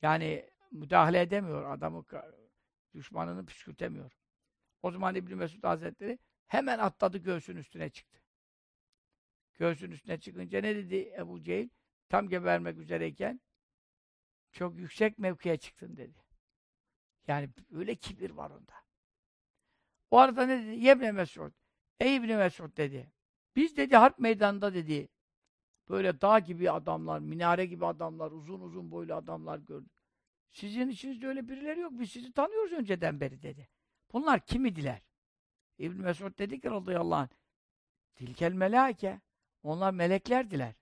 Yani müdahale edemiyor adamı düşmanını püskürtemiyor. O zaman İbn Mesud Hazretleri hemen atladı göğsün üstüne çıktı. Göğsün üstüne çıkınca ne dedi Ebu Cehil? Tam gebermek üzereyken çok yüksek mevkiye çıktın dedi. Yani öyle kibir var onda. O arada ne dedi? Yebne Mesud. Ey İbni Mesud dedi. Biz dedi harp meydanında dedi. Böyle dağ gibi adamlar, minare gibi adamlar, uzun uzun boylu adamlar gördük. Sizin içinizde öyle birileri yok. Biz sizi tanıyoruz önceden beri dedi. Bunlar kim idiler? İbn Mesud dedi ki radıyallahu anh Tilkel melaike. Onlar meleklerdiler.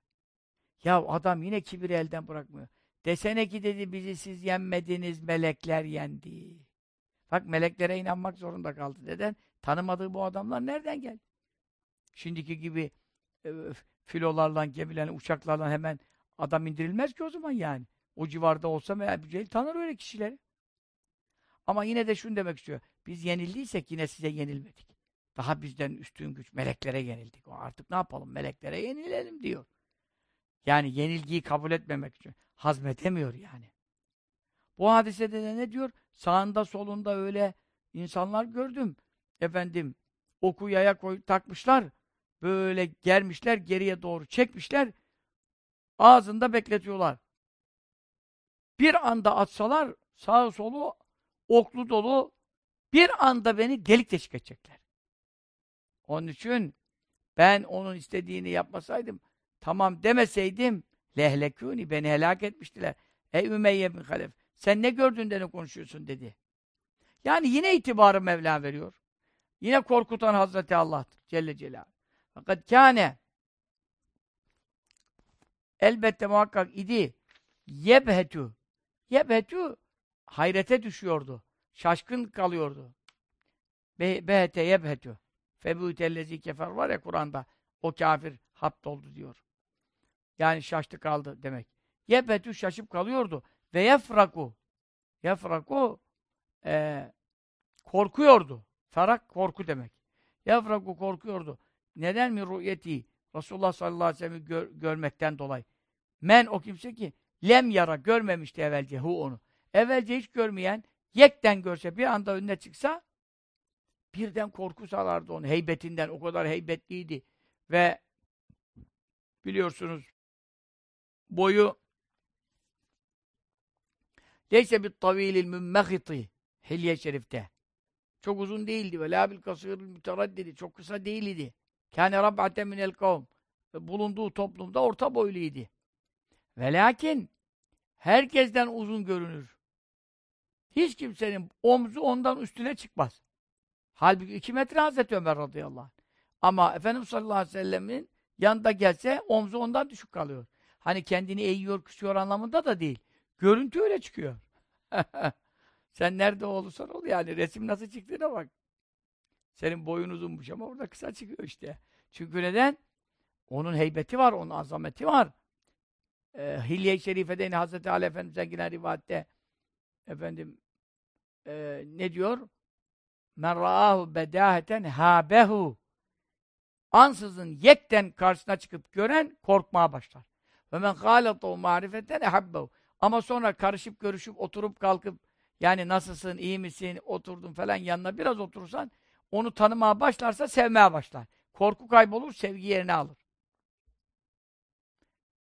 Ya adam yine kibiri elden bırakmıyor. Desene ki dedi bizi siz yenmediniz, melekler yendi. Bak meleklere inanmak zorunda kaldı. Neden? Tanımadığı bu adamlar nereden geldi? Şimdiki gibi e, filolarla, gemilerle, uçaklarla hemen adam indirilmez ki o zaman yani. O civarda olsa Ebu Cehil tanır öyle kişileri. Ama yine de şunu demek istiyor. Biz yenildiysek yine size yenilmedik. Daha bizden üstün güç, meleklere yenildik. O artık ne yapalım? Meleklere yenilelim diyor. Yani yenilgiyi kabul etmemek için. Hazmedemiyor yani. Bu hadisede de ne diyor? Sağında solunda öyle insanlar gördüm. Efendim, oku yaya koy, takmışlar. Böyle germişler, geriye doğru çekmişler. Ağzında bekletiyorlar. Bir anda atsalar, sağı solu oklu dolu, bir anda beni delik deşik edecekler. Onun için ben onun istediğini yapmasaydım, tamam demeseydim, lehlekûni, beni helak etmiştiler. Ey Ümeyye bin Halef, sen ne gördün de ne konuşuyorsun dedi. Yani yine itibarı Mevla veriyor. Yine korkutan Hazreti Allah'tır. Celle Celaluhu. Fakat kâne elbette muhakkak idi yebhetü yebhetü hayrete düşüyordu. Şaşkın kalıyordu. Be behete yebhetü febûtellezi kefer var ya Kur'an'da o kafir hapt oldu diyor. Yani şaştı kaldı demek. Yebhetü şaşıp kalıyordu. Ve yefraku yefraku e, korkuyordu. Ferak korku demek. Yefraku korkuyordu. Neden mi rü'yeti? Resulullah sallallahu aleyhi ve sellem'i gör, görmekten dolayı. Men o kimse ki lem yara görmemişti evvelce hu onu. Evvelce hiç görmeyen yekten görse bir anda önüne çıksa birden korku salardı onu heybetinden. O kadar heybetliydi. Ve biliyorsunuz boyu Leyse bit tavilil mümmehiti Hilye Şerif'te. Çok uzun değildi. Ve la bil kasıril müteraddidi. Çok kısa değildi. Kâne rab'aten minel kavm. Bulunduğu toplumda orta boyluydu. Ve lakin herkesten uzun görünür. Hiç kimsenin omzu ondan üstüne çıkmaz. Halbuki iki metre Hazreti Ömer radıyallahu anh. Ama Efendimiz sallallahu aleyhi ve sellemin yanında gelse omzu ondan düşük kalıyor. Hani kendini eğiyor, küsüyor anlamında da değil. Görüntü öyle çıkıyor. Sen nerede olursan ol yani. Resim nasıl çıktığına bak. Senin boyun uzunmuş ama orada kısa çıkıyor işte. Çünkü neden? Onun heybeti var, onun azameti var. Ee, Hilye-i Şerife'de yine Hazreti Ali Efendimiz'den gelen rivayette efendim e, ne diyor? Men ra'ahu bedaheten habehu ansızın yekten karşısına çıkıp gören korkmaya başlar. Ve men gâletahu marifeten ehabbehu ama sonra karışıp görüşüp oturup kalkıp yani nasılsın, iyi misin, oturdun falan yanına biraz oturursan onu tanımaya başlarsa sevmeye başlar. Korku kaybolur, sevgi yerini alır.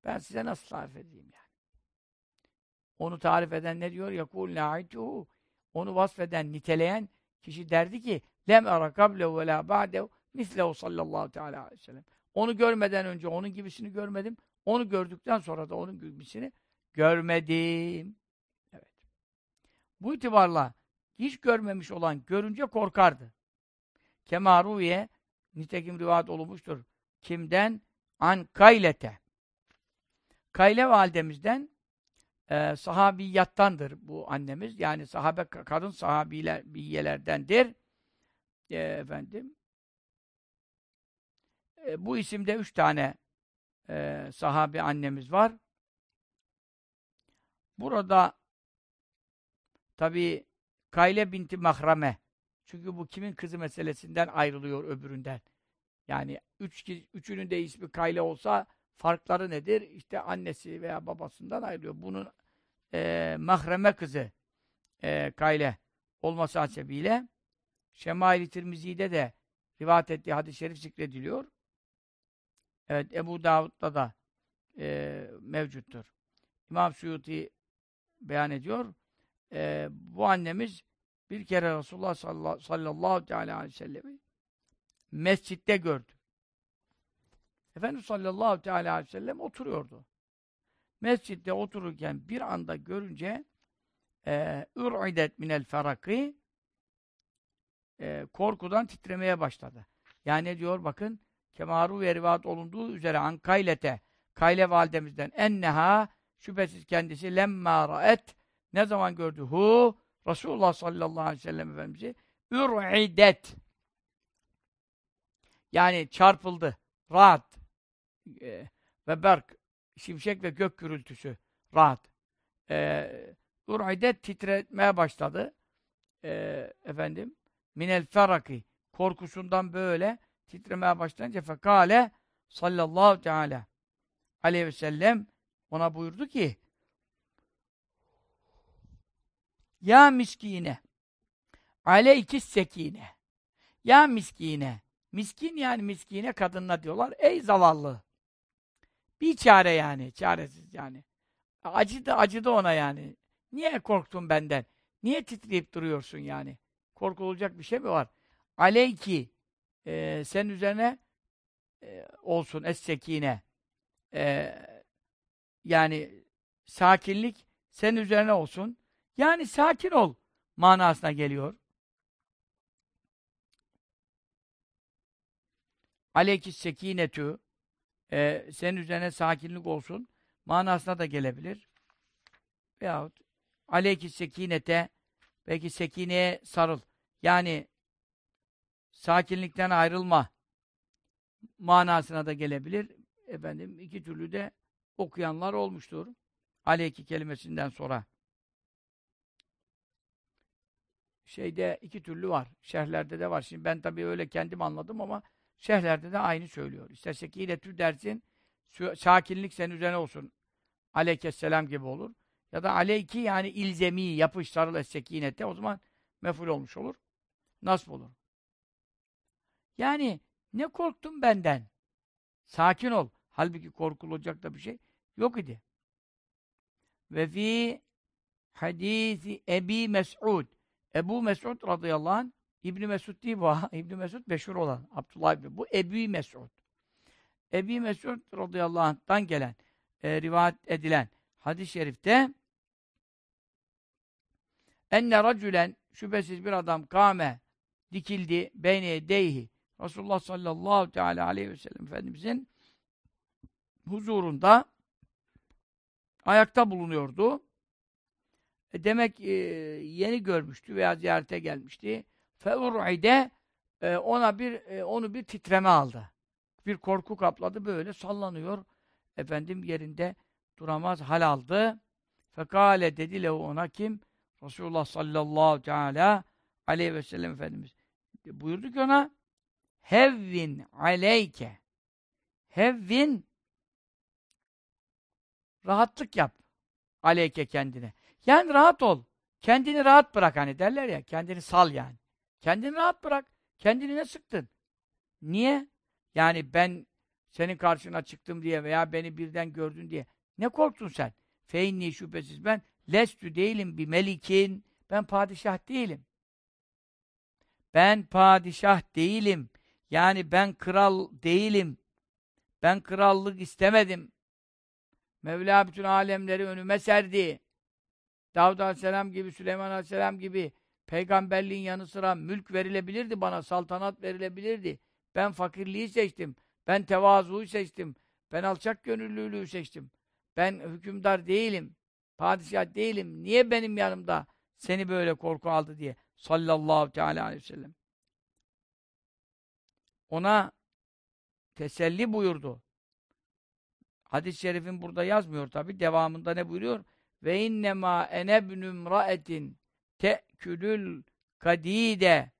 Ben size nasıl tarif edeyim yani? Onu tarif eden ne diyor? Yakul na'ituhu. Onu vasfeden, niteleyen kişi derdi ki lem ara kablehu ve la ba'dehu mislehu sallallahu teala aleyhi ve sellem. Onu görmeden önce onun gibisini görmedim. Onu gördükten sonra da onun gibisini görmedim. Evet. Bu itibarla hiç görmemiş olan görünce korkardı. Kemaruye nitekim rivayet olunmuştur. Kimden? An kaylete. Kayle validemizden e, sahabiyattandır bu annemiz. Yani sahabe kadın sahabiler. E, efendim. E, bu isimde üç tane e, sahabi annemiz var. Burada tabi Kayle binti Mahrame çünkü bu kimin kızı meselesinden ayrılıyor öbüründen. Yani üç, üçünün de ismi Kayle olsa farkları nedir? İşte annesi veya babasından ayrılıyor. Bunun e, mahreme kızı e, Kayle olması hasebiyle Şemail-i Tirmizi'de de rivayet ettiği hadis-i şerif zikrediliyor. Evet, Ebu Davud'da da e, mevcuttur. İmam Suyuti beyan ediyor. E, bu annemiz bir kere Resulullah sallallahu, sallallahu aleyhi ve sellem'i mescitte gördü. Efendimiz sallallahu aleyhi ve sellem oturuyordu. Mescitte otururken bir anda görünce e, ür'idet minel feraki e, korkudan titremeye başladı. Yani diyor bakın kemaru ve rivat olunduğu üzere ankaylete Kayle validemizden enneha şüphesiz kendisi lemma ra'et ne zaman gördü hu Resulullah sallallahu aleyhi ve sellem Efendimiz'i ür'idet. Yani çarpıldı rahat. E, ve berk şimşek ve gök gürültüsü rahat. E, ür'idet titretmeye başladı. E, efendim minel feraki korkusundan böyle titremeye başlayınca fekale sallallahu teala aleyhi ve sellem ona buyurdu ki Ya miskine aleyki sekine Ya miskine Miskin yani miskine kadınla diyorlar. Ey zavallı. Bir çare yani. Çaresiz yani. Acıdı acıdı ona yani. Niye korktun benden? Niye titreyip duruyorsun yani? Korkulacak bir şey mi var? Aleyki e, sen üzerine e, olsun es-sekine. E, yani sakinlik sen üzerine olsun. Yani sakin ol manasına geliyor. Aleyki sekinetü e, senin üzerine sakinlik olsun manasına da gelebilir. Veyahut aleyki sekinete belki sekineye sarıl. Yani sakinlikten ayrılma manasına da gelebilir. Efendim iki türlü de okuyanlar olmuştur. Aleyki kelimesinden sonra. Şeyde iki türlü var. Şerhlerde de var. Şimdi ben tabii öyle kendim anladım ama şerhlerde de aynı söylüyor. İster sekinetü dersin, sakinlik senin üzerine olsun. Aleykesselam gibi olur. Ya da aleyki yani ilzemi, yapış, sarıl es o zaman meful olmuş olur. Nasıl olur? Yani ne korktun benden? Sakin ol. Halbuki korkulacak da bir şey yok idi. Ve fi hadisi Ebi Mes'ud Ebu Mes'ud radıyallahu anh İbni Mesud değil bu. İbni Mesud meşhur olan. Abdullah İbni. Bu Ebu Mesud. Ebu Mesud radıyallahu anh'tan gelen, e, rivayet edilen hadis-i şerifte enne racülen şüphesiz bir adam kâme dikildi beyne deyhi Resulullah sallallahu teala aleyhi ve sellem Efendimizin huzurunda ayakta bulunuyordu. E demek e, yeni görmüştü veya ziyarete gelmişti. Feur'ide e, ona bir e, onu bir titreme aldı. Bir korku kapladı böyle sallanıyor. Efendim yerinde duramaz hal aldı. Fekale dedi lehu ona kim? Resulullah sallallahu teala aleyhi ve sellem Efendimiz. Buyurdu ki ona Hevvin aleyke Hevvin rahatlık yap aleyke kendine. Yani rahat ol. Kendini rahat bırak hani derler ya. Kendini sal yani. Kendini rahat bırak. Kendini ne sıktın? Niye? Yani ben senin karşına çıktım diye veya beni birden gördün diye. Ne korktun sen? Feinni şüphesiz ben lestü değilim bir melikin. Ben padişah değilim. Ben padişah değilim. Yani ben kral değilim. Ben krallık istemedim. Mevla bütün alemleri önüme serdi. Davud Aleyhisselam gibi, Süleyman Aleyhisselam gibi peygamberliğin yanı sıra mülk verilebilirdi bana, saltanat verilebilirdi. Ben fakirliği seçtim. Ben tevazuyu seçtim. Ben alçak gönüllülüğü seçtim. Ben hükümdar değilim. Padişah değilim. Niye benim yanımda seni böyle korku aldı diye. Sallallahu teala aleyhi ve sellem. Ona teselli buyurdu. Hadis-i şerifin burada yazmıyor tabi. Devamında ne buyuruyor? Ve innema enebnüm ra'etin te'külül kadide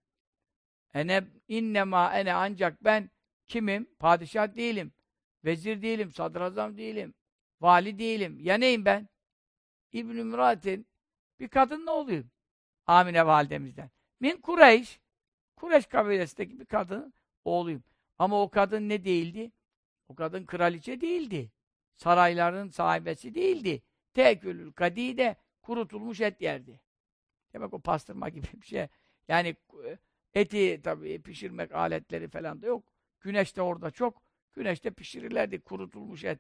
ene innema ene ancak ben kimim? Padişah değilim. Vezir değilim, sadrazam değilim. Vali değilim. Ya neyim ben? İbn-i Müratin bir kadın ne olayım? Amine validemizden. Min Kureyş Kureyş kabilesindeki bir kadın oğluyum. Ama o kadın ne değildi? O kadın kraliçe değildi. Sarayların sahibesi değildi. Tekülül kadide kurutulmuş et yerdi. Demek o pastırma gibi bir şey. Yani e, eti tabii pişirmek aletleri falan da yok. Güneş de orada çok. Güneşte pişirirlerdi kurutulmuş et.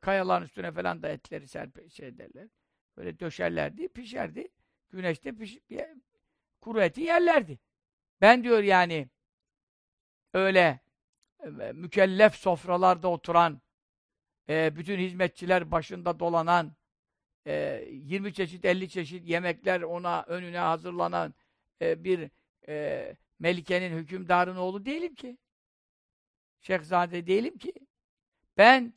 Kayaların üstüne falan da etleri serpe şey derler. Böyle döşerlerdi, pişerdi. Güneşte piş, kuru eti yerlerdi. Ben diyor yani öyle e, mükellef sofralarda oturan, e, bütün hizmetçiler başında dolanan, e, 20 çeşit, 50 çeşit yemekler ona önüne hazırlanan e, bir e, Melike'nin hükümdarın oğlu değilim ki. Şehzade değilim ki. Ben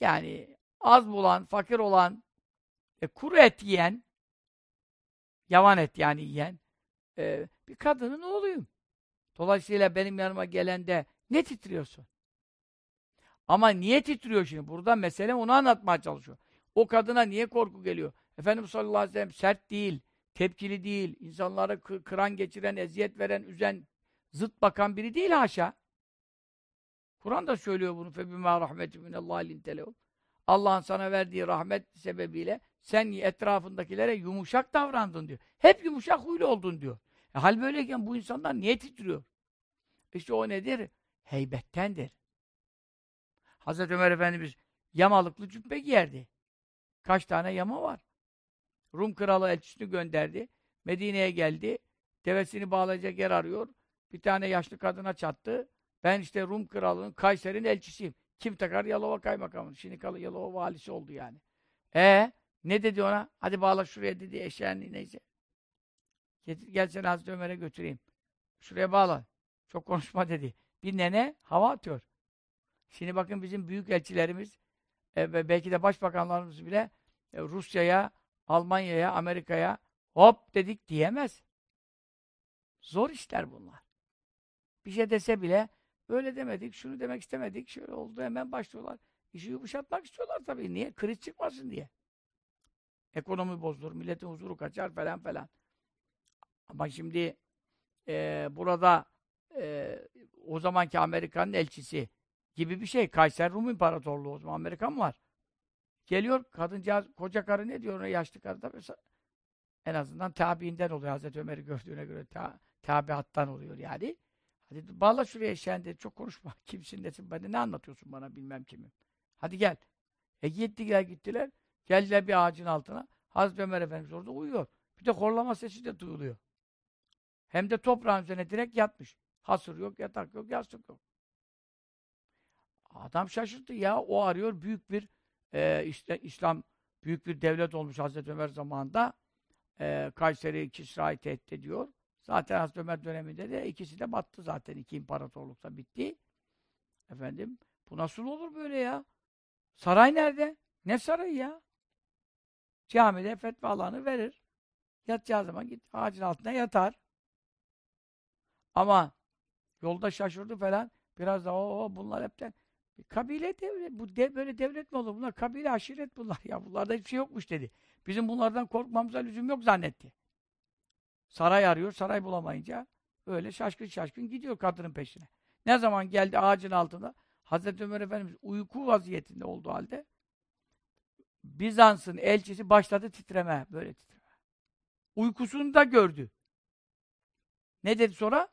yani az bulan, fakir olan, e, kuru et yiyen, yavan et yani yiyen e, bir kadının oğluyum. Dolayısıyla benim yanıma gelende ne titriyorsun? Ama niye titriyor şimdi? Burada mesele onu anlatmaya çalışıyor. O kadına niye korku geliyor? Efendimiz sallallahu aleyhi ve sellem sert değil, tepkili değil, insanları kıran geçiren, eziyet veren, üzen, zıt bakan biri değil haşa. Kur'an da söylüyor bunu. فَبِمَا رَحْمَةِ مِنَ اللّٰهِ لِنْتَلَهُمْ Allah'ın sana verdiği rahmet sebebiyle sen etrafındakilere yumuşak davrandın diyor. Hep yumuşak huylu oldun diyor. E, hal böyleyken bu insanlar niye titriyor? İşte o nedir? Heybettendir. Hazreti Ömer Efendimiz yamalıklı cübbe giyerdi. Kaç tane yama var? Rum kralı elçisini gönderdi. Medine'ye geldi. Devesini bağlayacak yer arıyor. Bir tane yaşlı kadına çattı. Ben işte Rum kralının Kayser'in elçisiyim. Kim takar? Yalova kaymakamı. Şimdi kalı Yalova valisi oldu yani. E ne dedi ona? Hadi bağla şuraya dedi eşeğini neyse. Getir, gel seni Hazreti Ömer'e götüreyim. Şuraya bağla. Çok konuşma dedi. Bir nene hava atıyor. Şimdi bakın bizim büyük elçilerimiz e, belki de başbakanlarımız bile e, Rusya'ya, Almanya'ya, Amerika'ya hop dedik diyemez. Zor işler bunlar. Bir şey dese bile öyle demedik, şunu demek istemedik, şöyle oldu hemen başlıyorlar. İşi yumuşatmak istiyorlar tabii. Niye? Kriz çıkmasın diye. Ekonomi bozulur, milletin huzuru kaçar falan falan. Ama şimdi e, burada e, o zamanki Amerikan'ın elçisi gibi bir şey. Kayser Rum İmparatorluğu o zaman Amerikan var. Geliyor kadıncağız, koca karı ne diyor ona yaşlı karı mesela en azından tabiinden oluyor. Hazreti Ömer'i gördüğüne göre ta, tabiattan oluyor yani. Hadi bağla şuraya eşeğin dedi. Çok konuşma. Kimsin nesin? De ne anlatıyorsun bana bilmem kimim. Hadi gel. E gittiler gittiler. Geldiler bir ağacın altına. Hazreti Ömer Efendimiz orada uyuyor. Bir de horlama sesi de duyuluyor. Hem de toprağın üzerine direkt yatmış. Hasır yok, yatak yok, yastık yok. Adam şaşırdı ya. O arıyor büyük bir e, işte İslam büyük bir devlet olmuş Hazreti Ömer zamanında. E, Kayseri, Kisra'yı tehdit ediyor. Zaten Hazreti Ömer döneminde de ikisi de battı zaten. iki imparatorlukta bitti. Efendim, bu nasıl olur böyle ya? Saray nerede? Ne sarayı ya? Camide fetvalarını verir. Yatacağı zaman git ağacın altına yatar. Ama yolda şaşırdı falan. Biraz da o bunlar hepten kabile devlet. Bu de, böyle devlet mi olur? Bunlar kabile aşiret bunlar ya. Bunlarda hiçbir şey yokmuş dedi. Bizim bunlardan korkmamıza lüzum yok zannetti. Saray arıyor, saray bulamayınca öyle şaşkın şaşkın gidiyor kadının peşine. Ne zaman geldi ağacın altında Hazreti Ömer Efendimiz uyku vaziyetinde olduğu halde Bizans'ın elçisi başladı titreme, böyle titreme. Uykusunu da gördü. Ne dedi sonra?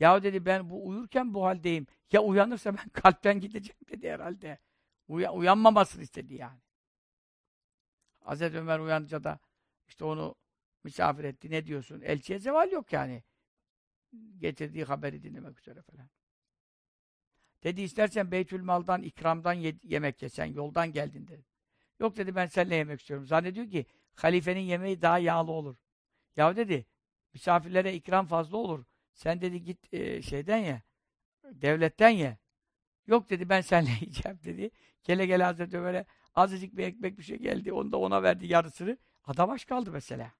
Ya dedi ben bu uyurken bu haldeyim. Ya uyanırsa ben kalpten gideceğim dedi herhalde. Uya uyanmamasını istedi yani. Hazreti Ömer uyanınca da işte onu misafir etti. Ne diyorsun? Elçiye zeval yok yani. Getirdiği haberi dinlemek üzere falan. Dedi istersen Beytülmal'dan, ikramdan ye yemek yesen, yoldan geldin dedi. Yok dedi ben seninle yemek istiyorum. Zannediyor ki halifenin yemeği daha yağlı olur. Ya dedi misafirlere ikram fazla olur. Sen dedi git e, şeyden ye. Devletten ye. Yok dedi ben seninle yiyeceğim dedi. Gele gele Hazreti Ömer'e azıcık bir ekmek bir şey geldi. Onu da ona verdi yarısını. Adam aç kaldı mesela.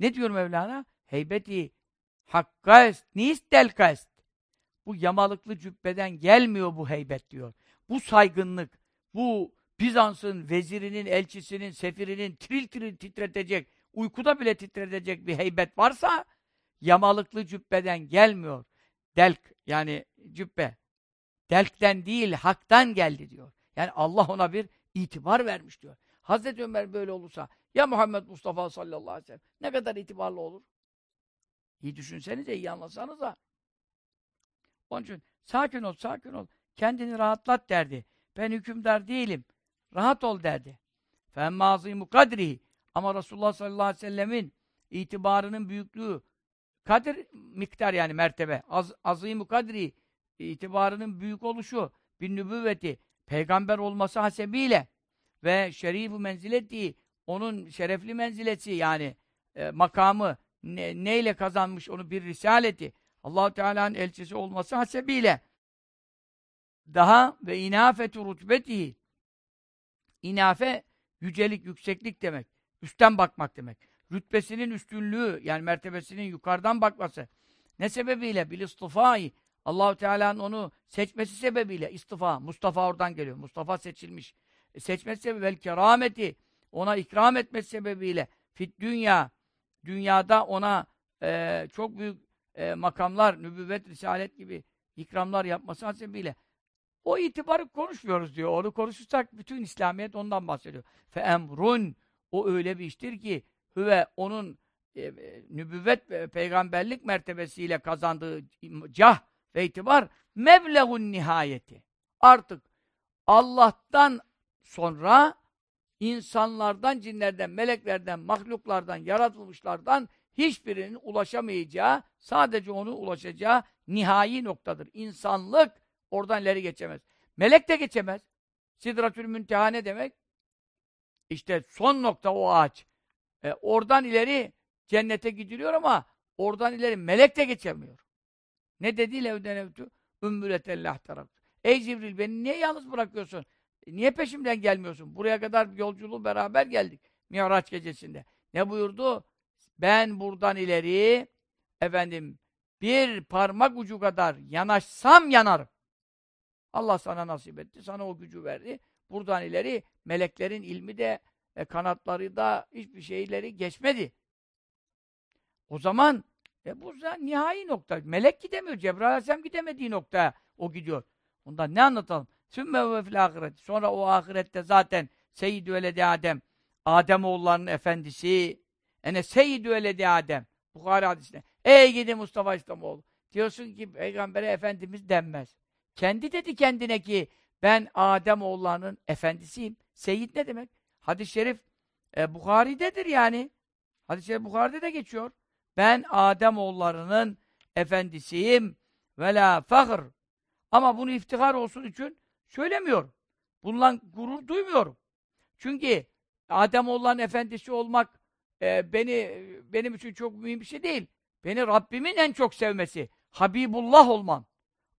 Ne diyor Mevlana? Heybeti hakka est, nist delka. Bu yamalıklı cübbeden gelmiyor bu heybet diyor. Bu saygınlık, bu Bizans'ın vezirinin, elçisinin, sefirinin tril tril titretecek, uykuda bile titretecek bir heybet varsa Yamalıklı cübbeden gelmiyor. Delk yani cübbe. Delkten değil, haktan geldi diyor. Yani Allah ona bir itibar vermiş diyor. Hazreti Ömer böyle olursa ya Muhammed Mustafa sallallahu aleyhi ve sellem ne kadar itibarlı olur? İyi düşünsenize, iyi anlasanız. Onun için sakin ol, sakin ol. Kendini rahatlat derdi. Ben hükümdar değilim. Rahat ol derdi. Femmâzîmû kadrihi. Ama Resulullah sallallahu aleyhi ve sellemin itibarının büyüklüğü, kadir miktar yani mertebe, az, azim kadri, itibarının büyük oluşu, bir nübüvveti, peygamber olması hasebiyle ve şerif menzileti, onun şerefli menzileti yani e, makamı ne, neyle kazanmış onu bir risaleti, allah Teala'nın elçisi olması hasebiyle daha ve inafetu rutbetihi inafe yücelik, yükseklik demek. Üstten bakmak demek. Rütbesinin üstünlüğü yani mertebesinin yukarıdan bakması. Ne sebebiyle? Bil istifai. Allahu Teala'nın onu seçmesi sebebiyle istifa. Mustafa oradan geliyor. Mustafa seçilmiş. E, seçmesi sebebi vel kerameti. Ona ikram etmesi sebebiyle fit dünya dünyada ona e, çok büyük e, makamlar, nübüvvet, risalet gibi ikramlar yapması sebebiyle o itibarı konuşmuyoruz diyor. Onu konuşursak bütün İslamiyet ondan bahsediyor. Fe emrun o öyle bir iştir ki hüve onun e, e, nübüvvet ve peygamberlik mertebesiyle kazandığı cah ve itibar meblegun nihayeti. Artık Allah'tan sonra insanlardan, cinlerden, meleklerden, mahluklardan, yaratılmışlardan hiçbirinin ulaşamayacağı, sadece onu ulaşacağı nihai noktadır. İnsanlık oradan ileri geçemez. Melek de geçemez. Sidratül Münteha ne demek? İşte son nokta o ağaç. E, oradan ileri cennete gidiliyor ama oradan ileri melek de geçemiyor. Ne dedi levden evtü? Ümmületellah tarafı. Ey Cibril beni niye yalnız bırakıyorsun? E, niye peşimden gelmiyorsun? Buraya kadar yolculuğu beraber geldik. Miraç gecesinde. Ne buyurdu? Ben buradan ileri efendim bir parmak ucu kadar yanaşsam yanarım. Allah sana nasip etti. Sana o gücü verdi. Buradan ileri meleklerin ilmi de e, kanatları da hiçbir şeyleri geçmedi. O zaman e, bu nihai nokta. Melek gidemiyor. Cebrail Aleyhisselam gidemediği noktaya o gidiyor. Ondan ne anlatalım? Sümme ve fil ahiret. Sonra o ahirette zaten Seyyid-i Veledi Adem, Adem oğullarının efendisi, ene Seyyid-i Veledi Adem. Bukhari hadisine. Ey gidi Mustafa İslamoğlu. Diyorsun ki Peygamber'e Efendimiz denmez. Kendi dedi kendine ki ben Adem oğullarının efendisiyim. Seyyid ne demek? Hadis-i şerif e, Bukhari'dedir yani. Hadis-i şerif Bukhari'de de geçiyor. Ben Adem oğullarının efendisiyim ve la fahr. Ama bunu iftihar olsun için söylemiyorum. Bununla gurur duymuyorum. Çünkü Adem oğullarının efendisi olmak e, beni benim için çok mühim bir şey değil. Beni Rabbimin en çok sevmesi, Habibullah olmam,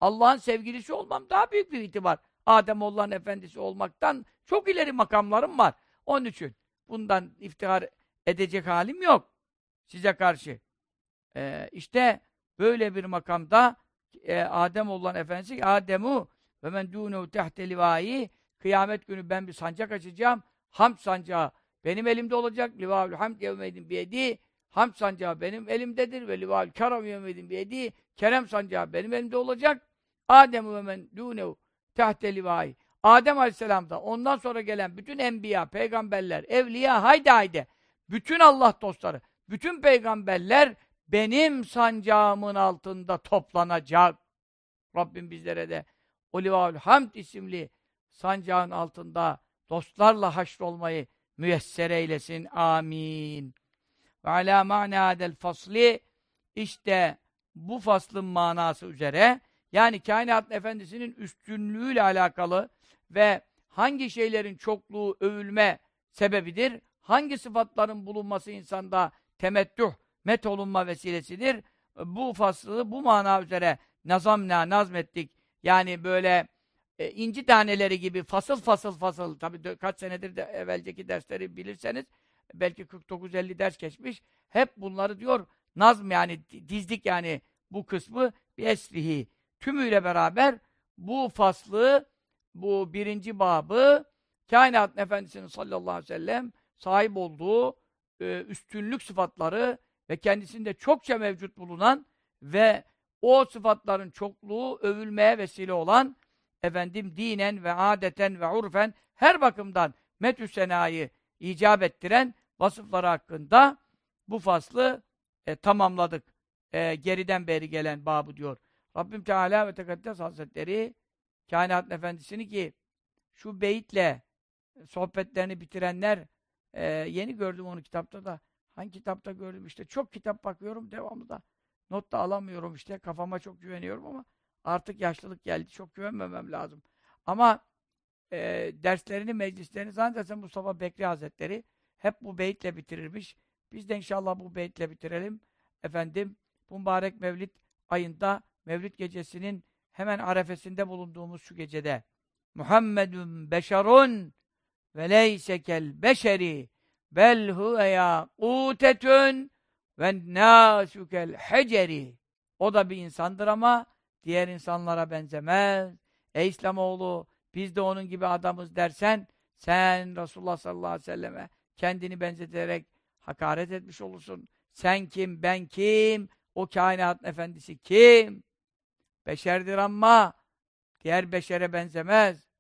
Allah'ın sevgilisi olmam daha büyük bir itibar. Adem oğullarının efendisi olmaktan çok ileri makamlarım var. Onun için bundan iftihar edecek halim yok size karşı. Ee, işte böyle bir makamda e, Adem olan efendisi Ademu ve men dûnehu tehte livâi kıyamet günü ben bir sancak açacağım. Hamd sancağı benim elimde olacak. Livâül hamd yevmeydin biyedi. Hamd sancağı benim elimdedir ve livâül kerem yevmeydin biyedi. Kerem sancağı benim elimde olacak. Adem ve men dûnehu tehte livâi Adem Aleyhisselam da ondan sonra gelen bütün enbiya, peygamberler, evliya haydi haydi. Bütün Allah dostları, bütün peygamberler benim sancağımın altında toplanacak. Rabbim bizlere de Olivaül Hamd isimli sancağın altında dostlarla haşrolmayı müyesser eylesin. Amin. Ve alâ ma'nâdel fasli işte bu faslın manası üzere yani kainat efendisinin üstünlüğüyle alakalı ve hangi şeylerin çokluğu övülme sebebidir? Hangi sıfatların bulunması insanda temettüh, met olunma vesilesidir? Bu faslı bu mana üzere nazamna nazmettik. Yani böyle e, inci taneleri gibi fasıl fasıl fasıl tabi kaç senedir de evvelceki dersleri bilirseniz belki 49-50 ders geçmiş. Hep bunları diyor nazm yani dizdik yani bu kısmı bir esrihi. Tümüyle beraber bu faslı bu birinci babı kainat efendisinin sallallahu aleyhi ve sellem sahip olduğu e, üstünlük sıfatları ve kendisinde çokça mevcut bulunan ve o sıfatların çokluğu övülmeye vesile olan efendim dinen ve adeten ve urfen her bakımdan metü senayı icap ettiren vasıfları hakkında bu faslı e, tamamladık. E, geriden beri gelen babı diyor. Rabbim Teala ve Tekaddes Hazretleri kainatın efendisini ki şu beyitle sohbetlerini bitirenler e, yeni gördüm onu kitapta da. Hangi kitapta gördüm işte. Çok kitap bakıyorum devamlı da. Not da alamıyorum işte. Kafama çok güveniyorum ama artık yaşlılık geldi. Çok güvenmemem lazım. Ama e, derslerini, meclislerini zannedersem Mustafa Bekri Hazretleri hep bu beyitle bitirirmiş. Biz de inşallah bu beyitle bitirelim. Efendim, bu mübarek Mevlid ayında, Mevlid gecesinin hemen arefesinde bulunduğumuz şu gecede Muhammedun beşerun ve leyse kel beşeri bel huve yakutetun ve nâsukel heceri o da bir insandır ama diğer insanlara benzemez. Ey İslamoğlu biz de onun gibi adamız dersen sen Resulullah sallallahu aleyhi ve selleme kendini benzeterek hakaret etmiş olursun. Sen kim, ben kim, o kainatın efendisi kim? Beşerdir ama diğer beşere benzemez.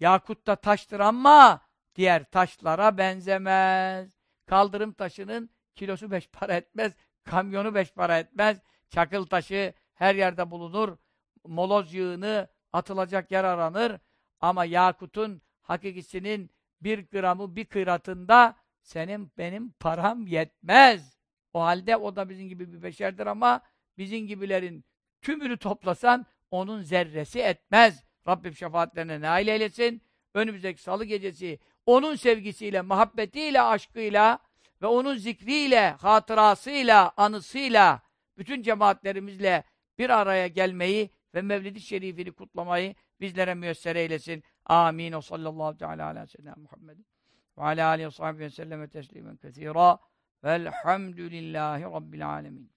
Yakut da taştır ama diğer taşlara benzemez. Kaldırım taşının kilosu beş para etmez, kamyonu beş para etmez. Çakıl taşı her yerde bulunur. Moloz yığını atılacak yer aranır. Ama yakutun hakikisinin bir gramı bir kıratında senin benim param yetmez. O halde o da bizim gibi bir beşerdir ama bizim gibilerin tümünü toplasan onun zerresi etmez. Rabbim şefaatlerine nail eylesin. Önümüzdeki salı gecesi onun sevgisiyle, muhabbetiyle, aşkıyla ve onun zikriyle, hatırasıyla, anısıyla bütün cemaatlerimizle bir araya gelmeyi ve Mevlid-i Şerifini kutlamayı bizlere müyesser eylesin. Amin. O sallallahu teala ala seyyidina Muhammed ve ala aleyhi ve sahbihi ve selleme teslimen kethira velhamdülillahi rabbil alemin.